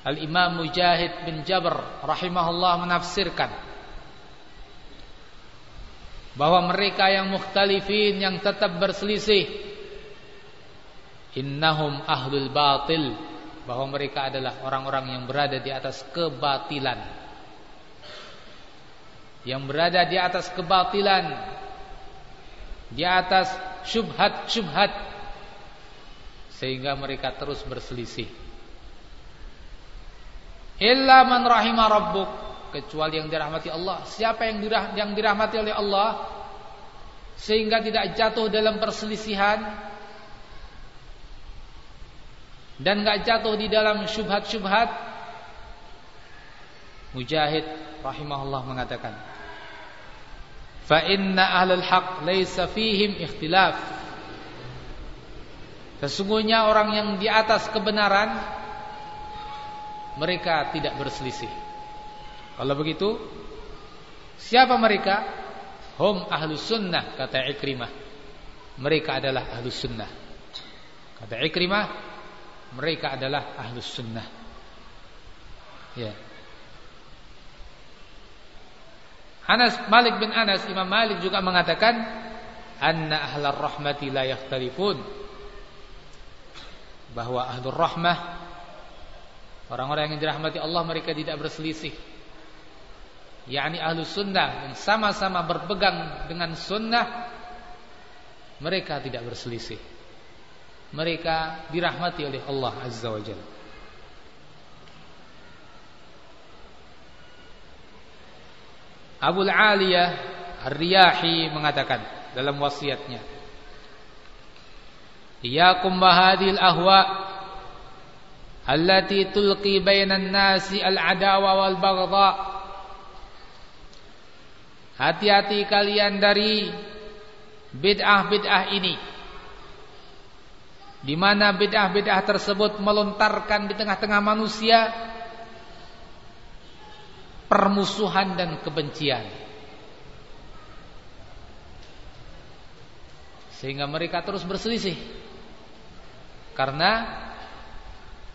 Al-Imam Mujahid bin Jabr rahimahullah menafsirkan bahwa mereka yang mukhtalifin yang tetap berselisih innahum ahlul batil. Bahwa mereka adalah orang-orang yang berada di atas kebatilan. Yang berada di atas kebatilan. Di atas syubhat-syubhat. Sehingga mereka terus berselisih. Illa man rahimah rabbuk. Kecuali yang dirahmati Allah. Siapa yang dirah yang dirahmati oleh Allah? Sehingga tidak jatuh dalam perselisihan dan enggak jatuh di dalam syubhat-syubhat. Mujahid rahimahullah mengatakan, "Fa inna ahlul haq laisa fihim ikhtilaf." Sesungguhnya orang yang di atas kebenaran mereka tidak berselisih. Kalau begitu, siapa mereka? Hum ahlus sunnah kata Ikrimah. Mereka adalah ahlus sunnah. Kata Ikrimah, mereka adalah ahlus sunnah. Ya. Anas Malik bin Anas Imam Malik juga mengatakan anna ahlar rahmati la yakhtalifun bahwa ahlur rahmah Orang-orang yang dirahmati Allah mereka tidak berselisih. yakni ahlu sunnah yang sama-sama berpegang dengan sunnah mereka tidak berselisih. Mereka dirahmati oleh Allah Azza wa Jalla. Abu Aliyah Ar-Riyahi mengatakan dalam wasiatnya Iyakum bahadil ahwa allati tulqi bainan nasi al-adawa wal baghdha Hati-hati kalian dari bid'ah-bid'ah ini di mana bid'ah-bid'ah tersebut melontarkan di tengah-tengah manusia permusuhan dan kebencian. Sehingga mereka terus berselisih. Karena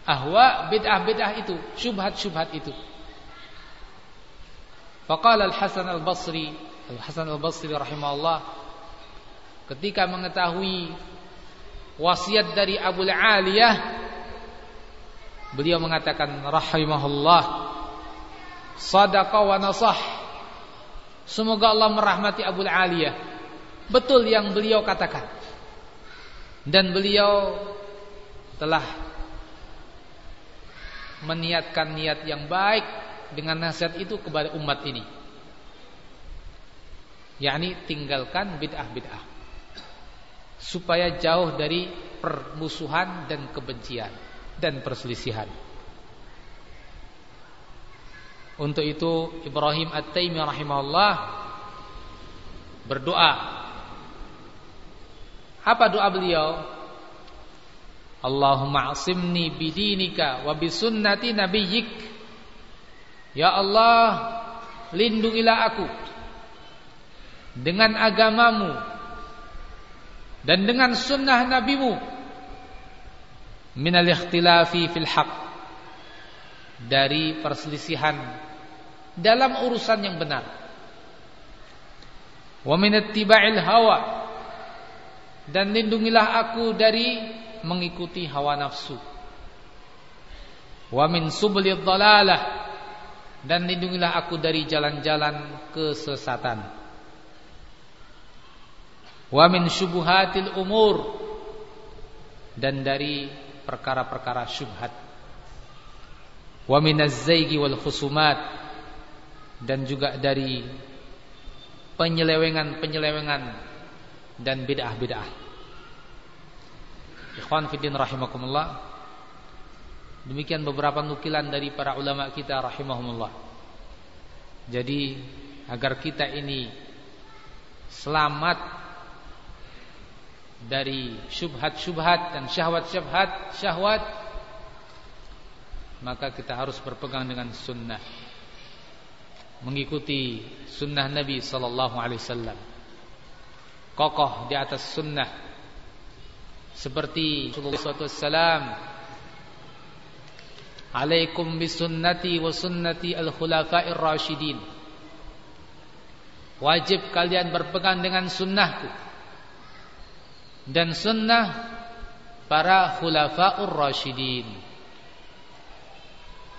ahwa bid'ah-bid'ah itu, syubhat-syubhat itu. Faqala Al-Hasan Al-Basri, Al-Hasan Al-Basri rahimahullah ketika mengetahui wasiat dari Abu Aliyah beliau mengatakan rahimahullah sadaqa wa nasah semoga Allah merahmati Abu Aliyah betul yang beliau katakan dan beliau telah meniatkan niat yang baik dengan nasihat itu kepada umat ini. yakni tinggalkan bid'ah-bid'ah. Supaya jauh dari permusuhan dan kebencian dan perselisihan. Untuk itu Ibrahim At-Taimi rahimahullah berdoa. Apa doa beliau? Allahumma asimni bidinika wa bisunnati nabiyyik Ya Allah Lindungilah aku Dengan agamamu Dan dengan sunnah nabimu Minal ikhtilafi fil haq Dari perselisihan Dalam urusan yang benar Wa tiba'il hawa Dan lindungilah aku dari Mengikuti hawa nafsu Wa min dan lindungilah aku dari jalan-jalan kesesatan. Wa min syubuhatil umur dan dari perkara-perkara syubhat. Wa minaz zaigi wal khusumat dan juga dari penyelewengan-penyelewengan dan bid'ah-bid'ah. Ikhwan fillah rahimakumullah. Demikian beberapa nukilan dari para ulama kita rahimahumullah. Jadi agar kita ini selamat dari syubhat-syubhat dan syahwat-syahwat syahwat maka kita harus berpegang dengan sunnah. Mengikuti sunnah Nabi sallallahu alaihi wasallam. Kokoh di atas sunnah. Seperti Rasulullah SAW Alaikum bisunnati wa sunnati al-khulafa'ir rasyidin. Wajib kalian berpegang dengan sunnahku dan sunnah para khulafa'ur rasyidin.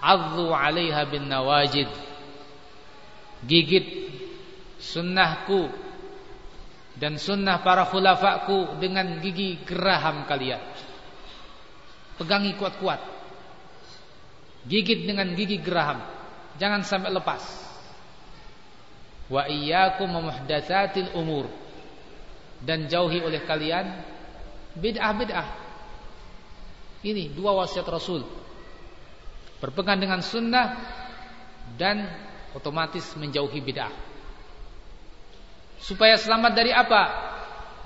Adzu 'alaiha bin nawajid. Gigit sunnahku dan sunnah para khulafaku dengan gigi geraham kalian. Pegangi kuat-kuat. Gigit dengan gigi geraham. Jangan sampai lepas. Wa iyyakum muhdatsatil umur. Dan jauhi oleh kalian bid'ah-bid'ah. Ini dua wasiat Rasul. Berpegang dengan sunnah dan otomatis menjauhi bid'ah. Supaya selamat dari apa?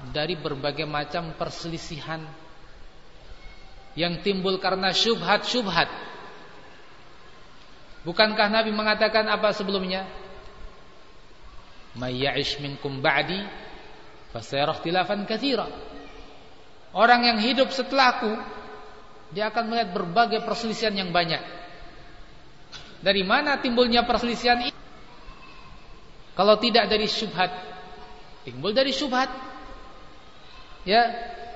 Dari berbagai macam perselisihan yang timbul karena syubhat-syubhat Bukankah Nabi mengatakan apa sebelumnya? May ya'ish minkum ba'di fasayara ikhtilafan katsira. Orang yang hidup setelahku dia akan melihat berbagai perselisihan yang banyak. Dari mana timbulnya perselisihan ini? Kalau tidak dari syubhat, timbul dari syubhat. Ya,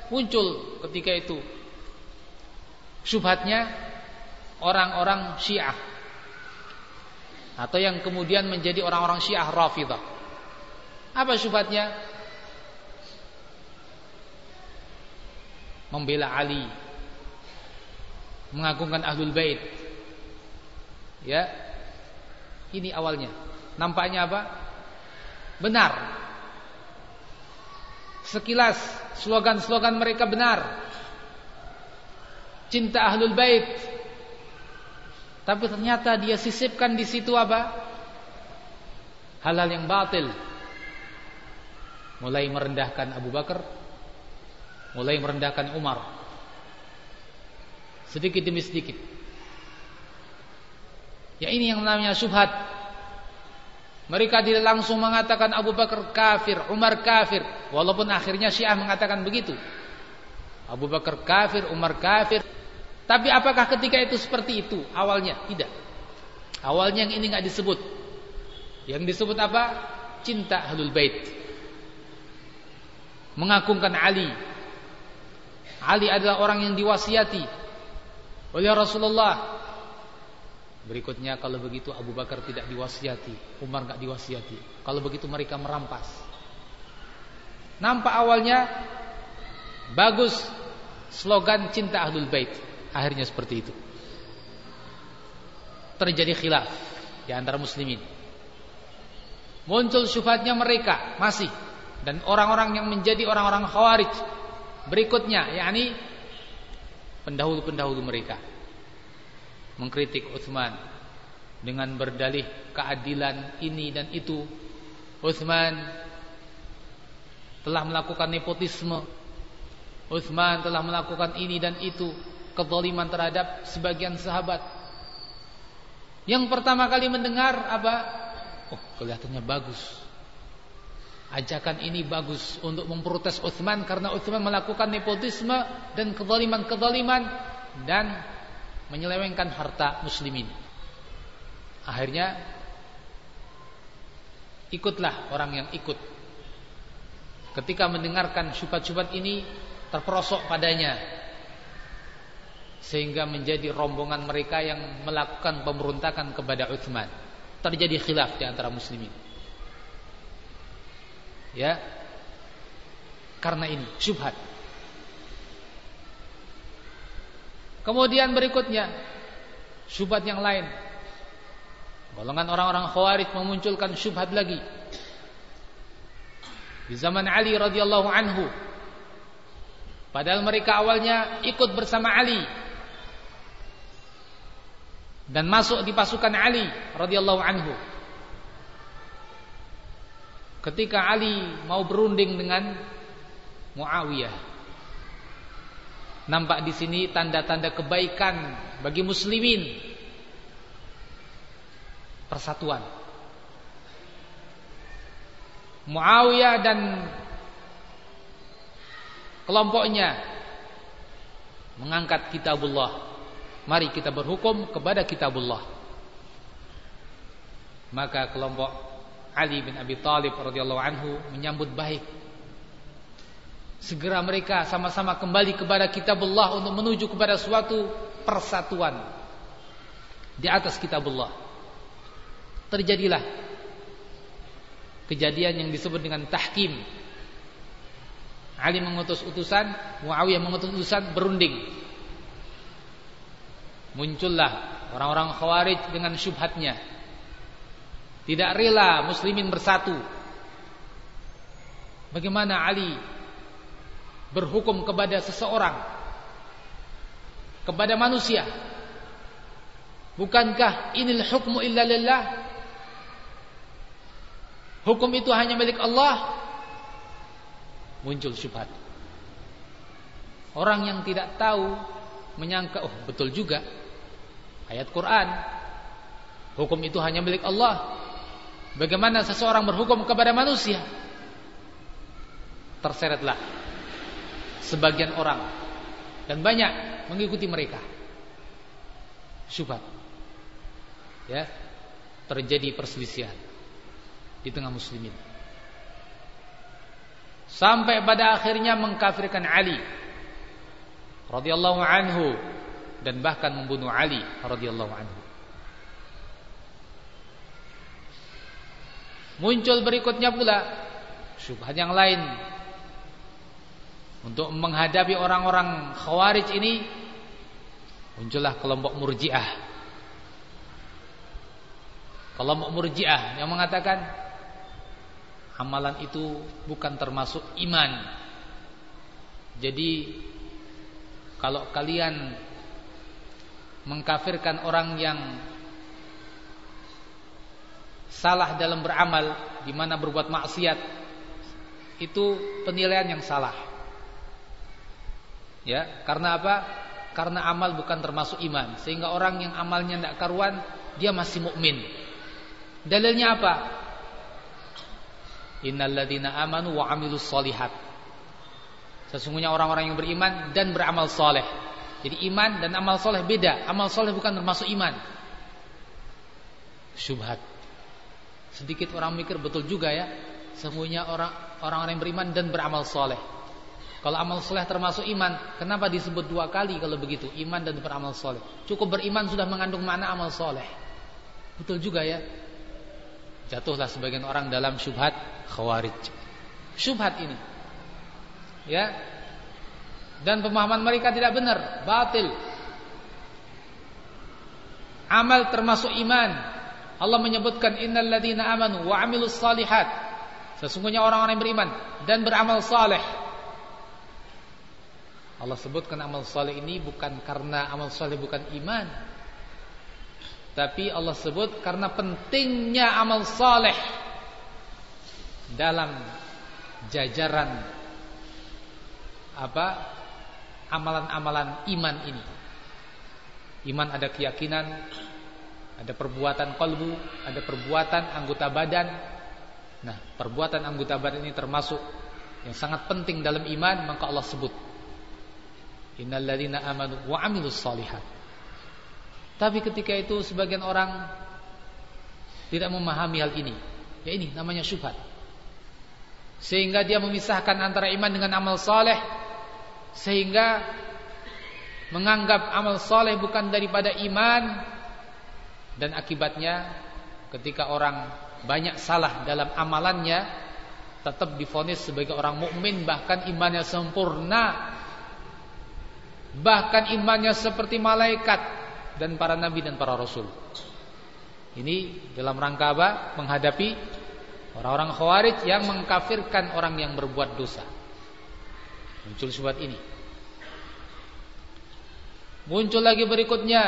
muncul ketika itu syubhatnya orang-orang Syiah atau yang kemudian menjadi orang-orang Syiah Rafidah. Apa syubhatnya? Membela Ali, mengagungkan Ahlul Bait. Ya. Ini awalnya. Nampaknya apa? Benar. Sekilas slogan-slogan mereka benar. Cinta Ahlul Bait, tapi ternyata dia sisipkan di situ apa? Hal-hal yang batil. Mulai merendahkan Abu Bakar, mulai merendahkan Umar. Sedikit demi sedikit. Ya ini yang namanya syubhat. Mereka tidak langsung mengatakan Abu Bakar kafir, Umar kafir, walaupun akhirnya Syiah mengatakan begitu. Abu Bakar kafir, Umar kafir. Tapi apakah ketika itu seperti itu? Awalnya tidak. Awalnya yang ini nggak disebut. Yang disebut apa? Cinta Ahlul Bait. Mengagungkan Ali. Ali adalah orang yang diwasiati oleh Rasulullah Berikutnya kalau begitu Abu Bakar tidak diwasiati, Umar nggak diwasiati. Kalau begitu mereka merampas. Nampak awalnya bagus slogan cinta Ahlul Bait. Akhirnya seperti itu. Terjadi khilaf di antara muslimin. Muncul syubhatnya mereka masih dan orang-orang yang menjadi orang-orang khawarij berikutnya yakni pendahulu-pendahulu mereka mengkritik Utsman dengan berdalih keadilan ini dan itu. Utsman telah melakukan nepotisme. Utsman telah melakukan ini dan itu, kezaliman terhadap sebagian sahabat. Yang pertama kali mendengar apa? Oh, kelihatannya bagus. Ajakan ini bagus untuk memprotes Utsman karena Utsman melakukan nepotisme dan kezaliman-kezaliman dan menyelewengkan harta muslimin. Akhirnya ikutlah orang yang ikut. Ketika mendengarkan syubhat-syubhat ini terperosok padanya sehingga menjadi rombongan mereka yang melakukan pemberontakan kepada Utsman. Terjadi khilaf di antara muslimin. Ya. Karena ini syubhat Kemudian berikutnya syubhat yang lain. Golongan orang-orang Khawarij memunculkan syubhat lagi. Di zaman Ali radhiyallahu anhu. Padahal mereka awalnya ikut bersama Ali dan masuk di pasukan Ali radhiyallahu anhu. Ketika Ali mau berunding dengan Muawiyah Nampak di sini tanda-tanda kebaikan bagi muslimin. Persatuan. Muawiyah dan kelompoknya mengangkat kitabullah. Mari kita berhukum kepada kitabullah. Maka kelompok Ali bin Abi Thalib radhiyallahu anhu menyambut baik Segera mereka sama-sama kembali kepada kitabullah untuk menuju kepada suatu persatuan di atas kitabullah. Terjadilah kejadian yang disebut dengan tahkim. Ali mengutus utusan, Muawiyah mengutus utusan berunding. Muncullah orang-orang Khawarij dengan syubhatnya. Tidak rela muslimin bersatu. Bagaimana Ali berhukum kepada seseorang kepada manusia? Bukankah inil hukmu illa lillah? Hukum itu hanya milik Allah? Muncul syubhat. Orang yang tidak tahu menyangka oh betul juga. Ayat Quran. Hukum itu hanya milik Allah bagaimana seseorang berhukum kepada manusia terseretlah sebagian orang dan banyak mengikuti mereka. Syubhat. Ya, terjadi perselisihan di tengah muslimin. Sampai pada akhirnya mengkafirkan Ali radhiyallahu anhu dan bahkan membunuh Ali radhiyallahu anhu. Muncul berikutnya pula syubhat yang lain untuk menghadapi orang-orang khawarij ini muncullah kelompok murjiah. Kelompok murjiah yang mengatakan amalan itu bukan termasuk iman. Jadi kalau kalian mengkafirkan orang yang salah dalam beramal di mana berbuat maksiat itu penilaian yang salah. Ya, karena apa? Karena amal bukan termasuk iman, sehingga orang yang amalnya tidak karuan dia masih mukmin. Dalilnya apa? Innalladzina amanu wa amilus solihat. Sesungguhnya orang-orang yang beriman dan beramal soleh. Jadi iman dan amal soleh beda. Amal soleh bukan termasuk iman. Syubhat. Sedikit orang mikir betul juga ya. Semuanya orang orang-orang yang beriman dan beramal soleh. Kalau amal soleh termasuk iman, kenapa disebut dua kali kalau begitu? Iman dan beramal soleh. Cukup beriman sudah mengandung makna amal soleh. Betul juga ya. Jatuhlah sebagian orang dalam syubhat khawarij. Syubhat ini. Ya. Dan pemahaman mereka tidak benar, batil. Amal termasuk iman. Allah menyebutkan innal ladzina amanu wa amilus salihat. Sesungguhnya orang-orang yang beriman dan beramal saleh. Allah sebutkan amal soleh ini bukan karena amal soleh bukan iman. Tapi Allah sebut karena pentingnya amal soleh Dalam jajaran apa Amalan-amalan iman ini. Iman ada keyakinan Ada perbuatan kalbu Ada perbuatan anggota badan Nah perbuatan anggota badan ini termasuk Yang sangat penting dalam iman Maka Allah sebut Innalladzina amanu wa amilus solihat. Tapi ketika itu sebagian orang tidak memahami hal ini. Ya ini namanya syubhat. Sehingga dia memisahkan antara iman dengan amal soleh. Sehingga menganggap amal soleh bukan daripada iman. Dan akibatnya ketika orang banyak salah dalam amalannya. Tetap difonis sebagai orang mukmin bahkan imannya sempurna bahkan imannya seperti malaikat dan para nabi dan para rasul. Ini dalam rangka apa? Menghadapi orang-orang khawarij yang mengkafirkan orang yang berbuat dosa. Muncul syubhat ini. Muncul lagi berikutnya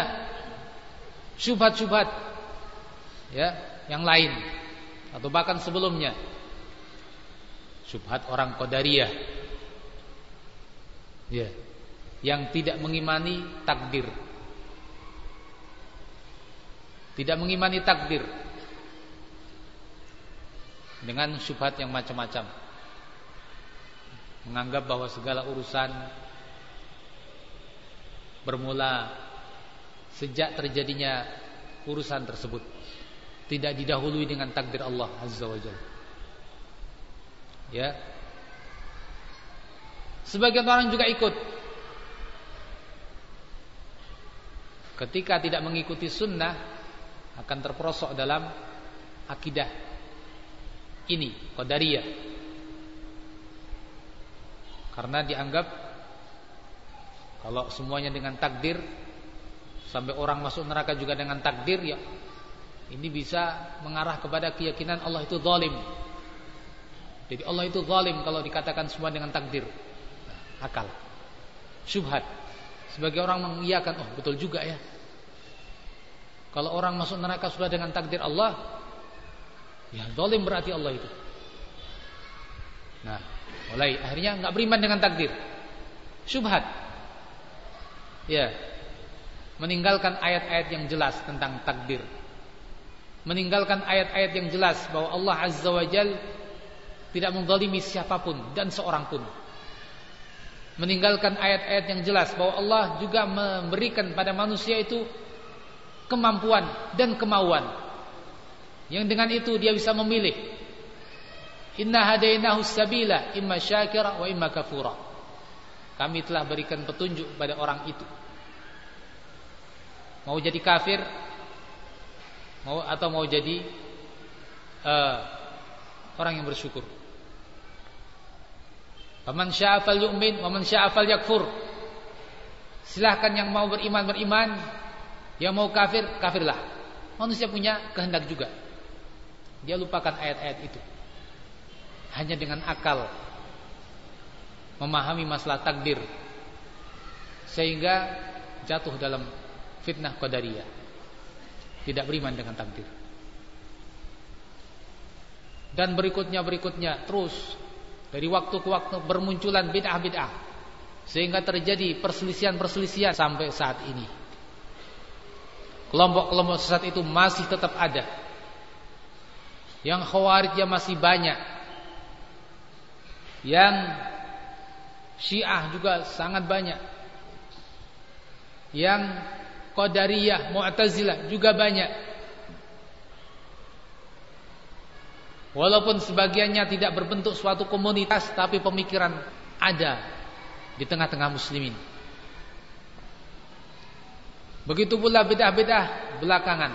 syubhat-syubhat ya, yang lain atau bahkan sebelumnya. Syubhat orang Qadariyah. Ya, yang tidak mengimani takdir. Tidak mengimani takdir dengan syubhat yang macam-macam. Menganggap bahwa segala urusan bermula sejak terjadinya urusan tersebut tidak didahului dengan takdir Allah Azza wa Jalla. Ya. Sebagian orang juga ikut ketika tidak mengikuti sunnah akan terperosok dalam akidah ini qadariyah karena dianggap kalau semuanya dengan takdir sampai orang masuk neraka juga dengan takdir ya ini bisa mengarah kepada keyakinan Allah itu zalim jadi Allah itu zalim kalau dikatakan semua dengan takdir akal syubhat sebagai orang mengiyakan, oh betul juga ya. Kalau orang masuk neraka sudah dengan takdir Allah, ya zalim berarti Allah itu. Nah, mulai akhirnya nggak beriman dengan takdir. Syubhat. Ya. Meninggalkan ayat-ayat yang jelas tentang takdir. Meninggalkan ayat-ayat yang jelas bahwa Allah Azza wa Jal tidak menzalimi siapa pun dan seorang pun. Meninggalkan ayat-ayat yang jelas bahwa Allah juga memberikan pada manusia itu kemampuan dan kemauan. Yang dengan itu dia bisa memilih. Inna hadainahu sabila imma syakira wa imma kafura. Kami telah berikan petunjuk pada orang itu mau jadi kafir mau atau mau jadi uh, orang yang bersyukur Faman syaa falyu'min wa man falyakfur. Silahkan yang mau beriman beriman, yang mau kafir kafirlah. Manusia punya kehendak juga. Dia lupakan ayat-ayat itu. Hanya dengan akal memahami masalah takdir sehingga jatuh dalam fitnah qadariyah. Tidak beriman dengan takdir. Dan berikutnya berikutnya terus dari waktu ke waktu bermunculan bid'ah-bid'ah sehingga terjadi perselisihan-perselisihan sampai saat ini. Kelompok-kelompok sesat itu masih tetap ada. Yang khawarijnya masih banyak Yang Syiah juga sangat banyak. Yang Qadariyah, Mu'tazilah juga banyak. Walaupun sebagiannya tidak berbentuk suatu komunitas tapi pemikiran ada di tengah-tengah muslimin. Begitu pula bedah-bedah belakangan.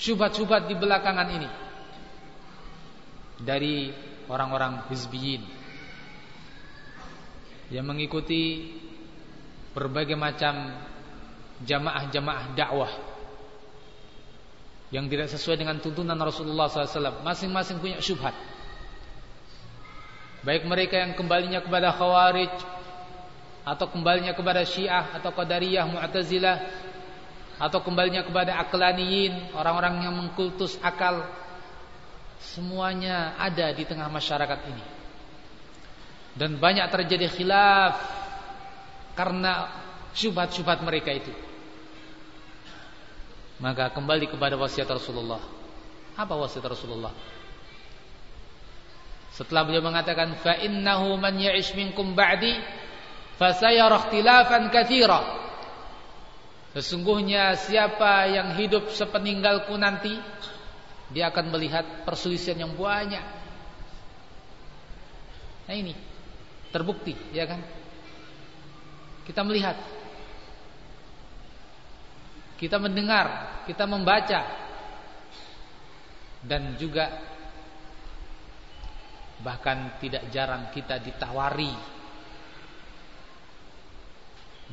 Syubhat-syubhat di belakangan ini. Dari orang-orang hizbiyin. Yang mengikuti berbagai macam jamaah-jamaah dakwah. Yang tidak sesuai dengan tuntunan Rasulullah SAW. Masing-masing punya syubhat. Baik mereka yang kembalinya kepada khawarij atau kembalinya kepada Syiah atau Qadariyah, Mu'tazilah atau kembalinya kepada aklaniyin, orang-orang yang mengkultus akal semuanya ada di tengah masyarakat ini. Dan banyak terjadi khilaf karena syubhat-syubhat mereka itu. Maka kembali kepada wasiat Rasulullah. Apa wasiat Rasulullah? Setelah beliau mengatakan fa innahu man ya'ish minkum ba'di fasayara ikhtilafan katsira Sesungguhnya siapa yang hidup sepeninggalku nanti dia akan melihat perselisihan yang banyak. Nah ini terbukti, ya kan? Kita melihat kita mendengar, kita membaca. Dan juga bahkan tidak jarang kita ditawari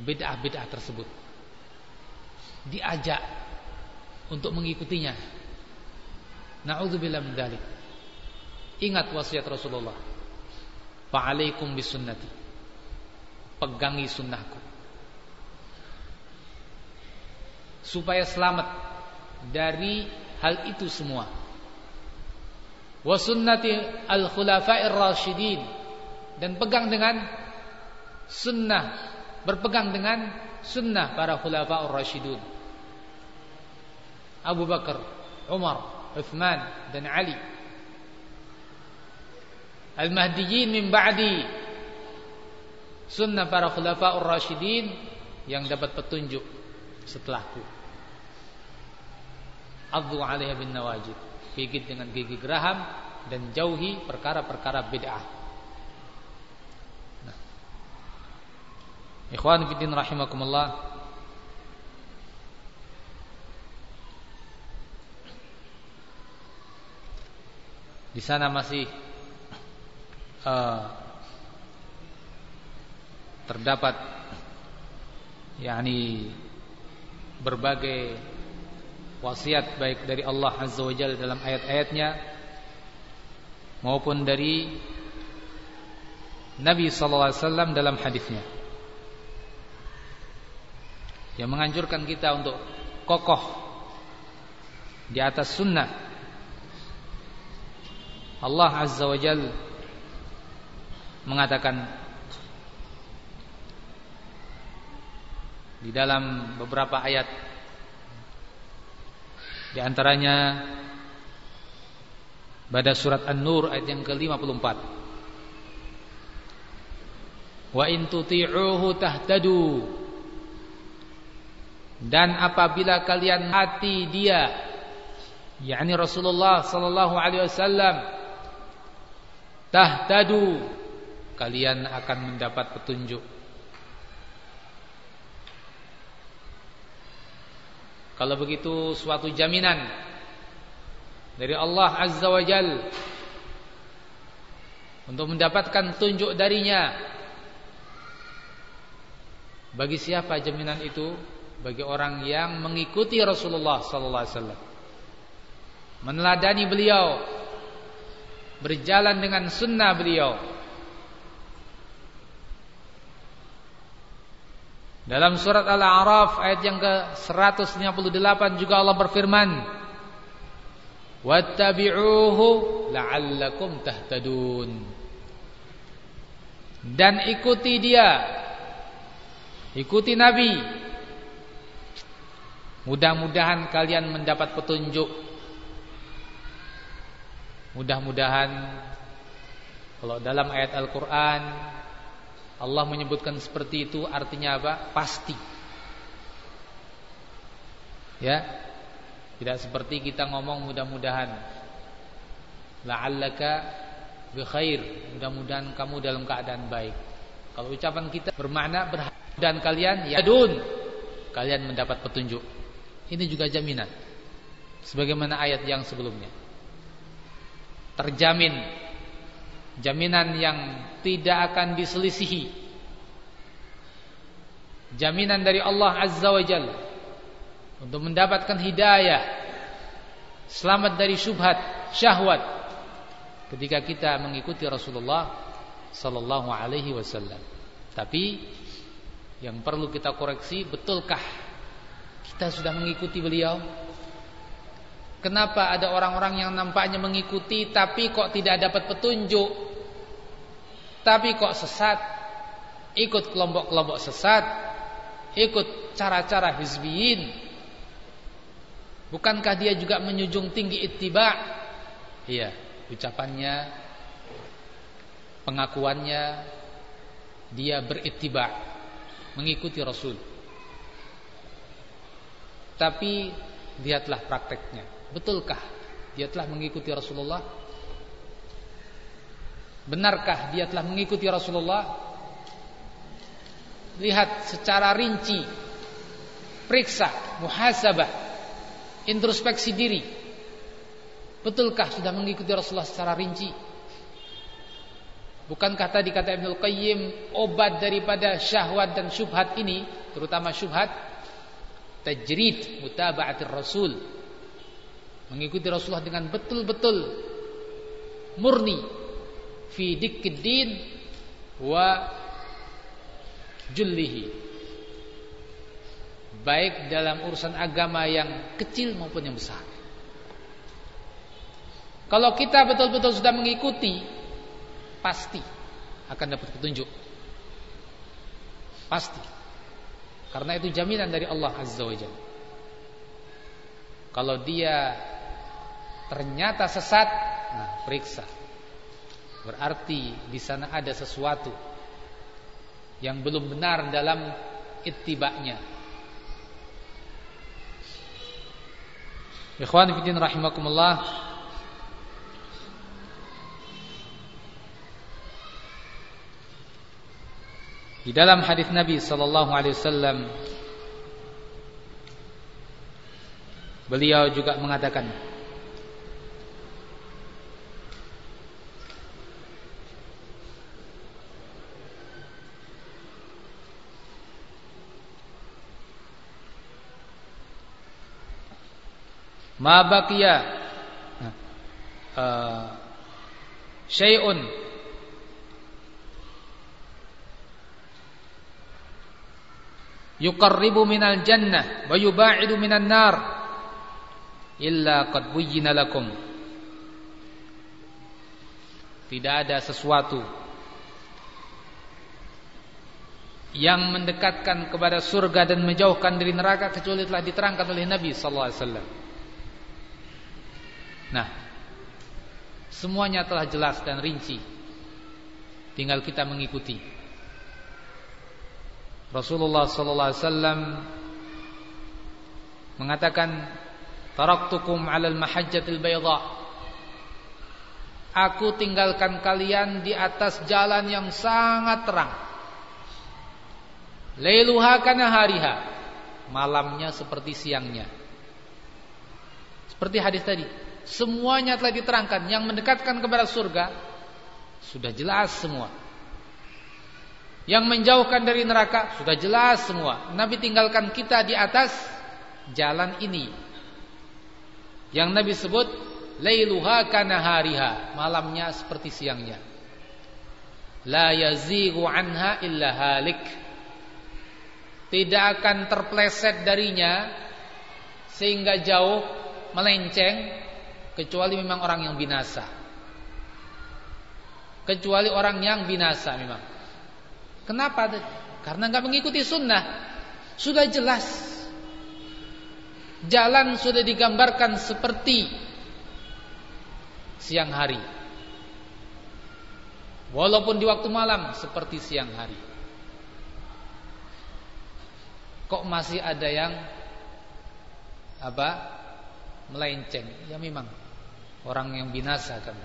bid'ah-bid'ah tersebut. Diajak untuk mengikutinya. Na'udzubillah min ingat wasiat Rasulullah. Fa'alaikum bisunnati pegangi sunnahku supaya selamat dari hal itu semua. Wa sunnati al khulafa'ir rasyidin dan pegang dengan sunnah berpegang dengan sunnah para khulafa'ur rasyidun Abu Bakar, Umar, Uthman dan Ali. Al-Mahdiyyin min ba'di. Sunnah para khulafa'ur rasyidin yang dapat petunjuk setelahku. Adhu 'alaiha bin nawajid. Gigit dengan gigi geraham dan jauhi perkara-perkara bid'ah. Ikhwan fillah rahimakumullah. Di sana masih uh, terdapat yakni berbagai wasiat baik dari Allah Azza wa Jalla dalam ayat-ayatnya maupun dari Nabi sallallahu alaihi wasallam dalam hadisnya. Yang menganjurkan kita untuk kokoh di atas sunnah Allah Azza wa Jal mengatakan di dalam beberapa ayat. Di antaranya pada surat An-Nur ayat yang ke-54. Wa in tuti'uhu tahtadu. Dan apabila kalian mati dia yakni Rasulullah sallallahu alaihi wasallam tahtadu kalian akan mendapat petunjuk kalau begitu suatu jaminan dari Allah azza wa jal untuk mendapatkan petunjuk darinya bagi siapa jaminan itu bagi orang yang mengikuti Rasulullah sallallahu alaihi wasallam. Meneladani beliau, berjalan dengan sunnah beliau. Dalam surat Al-A'raf ayat yang ke-158 juga Allah berfirman, "Wattabi'uhu la'allakum tahtadun." Dan ikuti dia. Ikuti Nabi Mudah-mudahan kalian mendapat petunjuk. Mudah-mudahan Kalau dalam ayat Al-Quran Allah menyebutkan seperti itu artinya apa? Pasti. Ya, tidak seperti kita ngomong mudah-mudahan. La'allaka bi khair. Mudah-mudahan kamu dalam keadaan baik. Kalau ucapan kita bermakna berharap dan kalian yadun, kalian mendapat petunjuk. Ini juga jaminan. Sebagaimana ayat yang sebelumnya. Terjamin jaminan yang tidak akan diselisihi. Jaminan dari Allah Azza wa Jalla untuk mendapatkan hidayah, selamat dari syubhat, syahwat ketika kita mengikuti Rasulullah sallallahu alaihi wasallam. Tapi yang perlu kita koreksi, betulkah kita sudah mengikuti beliau? Kenapa ada orang-orang yang nampaknya mengikuti tapi kok tidak dapat petunjuk? Tapi kok sesat? Ikut kelompok-kelompok sesat? Ikut cara-cara hizbiyin? Bukankah dia juga menyujung tinggi ittiba? Iya, ucapannya, pengakuannya dia berittiba, mengikuti Rasul. Tapi lihatlah prakteknya. Betulkah dia telah mengikuti Rasulullah? Benarkah dia telah mengikuti Rasulullah? Lihat secara rinci, periksa, muhasabah, introspeksi diri. Betulkah sudah mengikuti Rasulullah secara rinci? Bukankah tadi kata Ibnu Qayyim obat daripada syahwat dan syubhat ini, terutama syubhat, tajrid mutaba'atir Rasul, mengikuti Rasulullah dengan betul-betul murni fi dikiddin wa jullihi. Baik dalam urusan agama yang kecil maupun yang besar. Kalau kita betul-betul sudah mengikuti pasti akan dapat petunjuk. Pasti. Karena itu jaminan dari Allah Azza wa Jalla. Kalau dia ternyata sesat, nah periksa. Berarti di sana ada sesuatu yang belum benar dalam ittiba'nya. Ikhwan fillah rahimakumullah. Di dalam hadis Nabi sallallahu alaihi wasallam beliau juga mengatakan ma baqiya. Uh, syai'un. Yuqarribu minal jannah wa yuba'idu minan nar illa qad buyyina lakum. Tidak ada sesuatu yang mendekatkan kepada surga dan menjauhkan dari neraka kecuali telah diterangkan oleh Nabi sallallahu alaihi wasallam Nah, semuanya telah jelas dan rinci. Tinggal kita mengikuti. Rasulullah sallallahu alaihi mengatakan, "Taraktukum 'alal mahajjatil bayda." Aku tinggalkan kalian di atas jalan yang sangat terang. Lailuha kana hariha. Malamnya seperti siangnya. Seperti hadis tadi. Semuanya telah diterangkan yang mendekatkan kepada surga sudah jelas semua. Yang menjauhkan dari neraka sudah jelas semua. Nabi tinggalkan kita di atas jalan ini. Yang Nabi sebut lailuha kanahariha, malamnya seperti siangnya. La yazighu anha illa halik. Tidak akan terpleset darinya sehingga jauh melenceng kecuali memang orang yang binasa. Kecuali orang yang binasa memang. Kenapa? Karena nggak mengikuti sunnah. Sudah jelas. Jalan sudah digambarkan seperti siang hari. Walaupun di waktu malam seperti siang hari. Kok masih ada yang apa? melenceng? Ya memang orang yang binasa kan.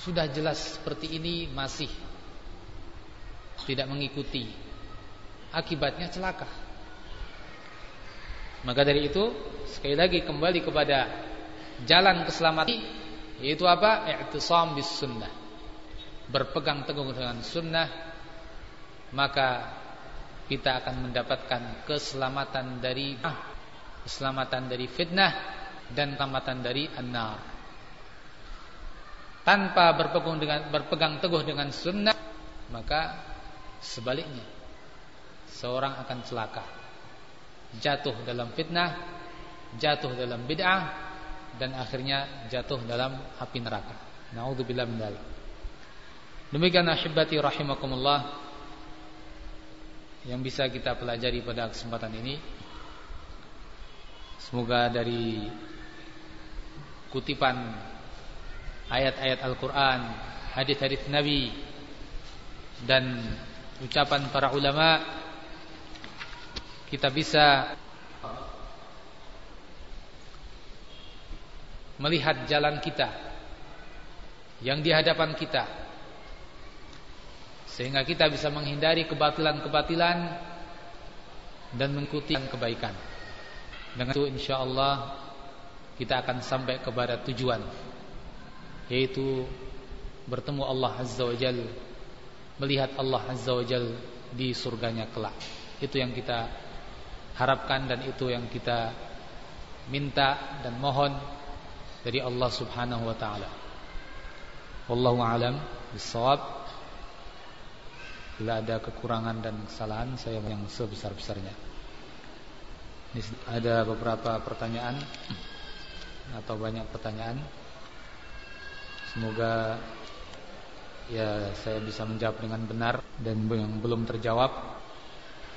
Sudah jelas seperti ini masih tidak mengikuti. Akibatnya celaka. Maka dari itu sekali lagi kembali kepada jalan keselamatan yaitu apa? I'tisam bis sunnah. Berpegang teguh dengan sunnah maka kita akan mendapatkan keselamatan dari keselamatan dari fitnah dan keselamatan dari an-nar. Tanpa berpegang dengan berpegang teguh dengan sunnah maka sebaliknya seorang akan celaka jatuh dalam fitnah, jatuh dalam bid'ah dan akhirnya jatuh dalam api neraka. Nauzubillah min dzalik. Demikian ahibati rahimakumullah yang bisa kita pelajari pada kesempatan ini. Semoga dari kutipan ayat-ayat Al-Qur'an, hadis-hadis Nabi dan ucapan para ulama kita bisa melihat jalan kita yang di hadapan kita sehingga kita bisa menghindari kebatilan-kebatilan dan mengikuti kebaikan. Dengan itu insyaallah kita akan sampai kepada tujuan yaitu bertemu Allah Azza wa Jal melihat Allah Azza wa Jal di surganya kelak. Itu yang kita harapkan dan itu yang kita minta dan mohon dari Allah Subhanahu wa taala. Wallahu alam bisawab. Bila ada kekurangan dan kesalahan saya yang sebesar-besarnya. Ada beberapa pertanyaan atau banyak pertanyaan. Semoga ya saya bisa menjawab dengan benar dan yang belum terjawab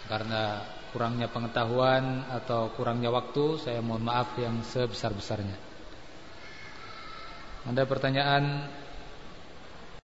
karena kurangnya pengetahuan atau kurangnya waktu, saya mohon maaf yang sebesar-besarnya. Ada pertanyaan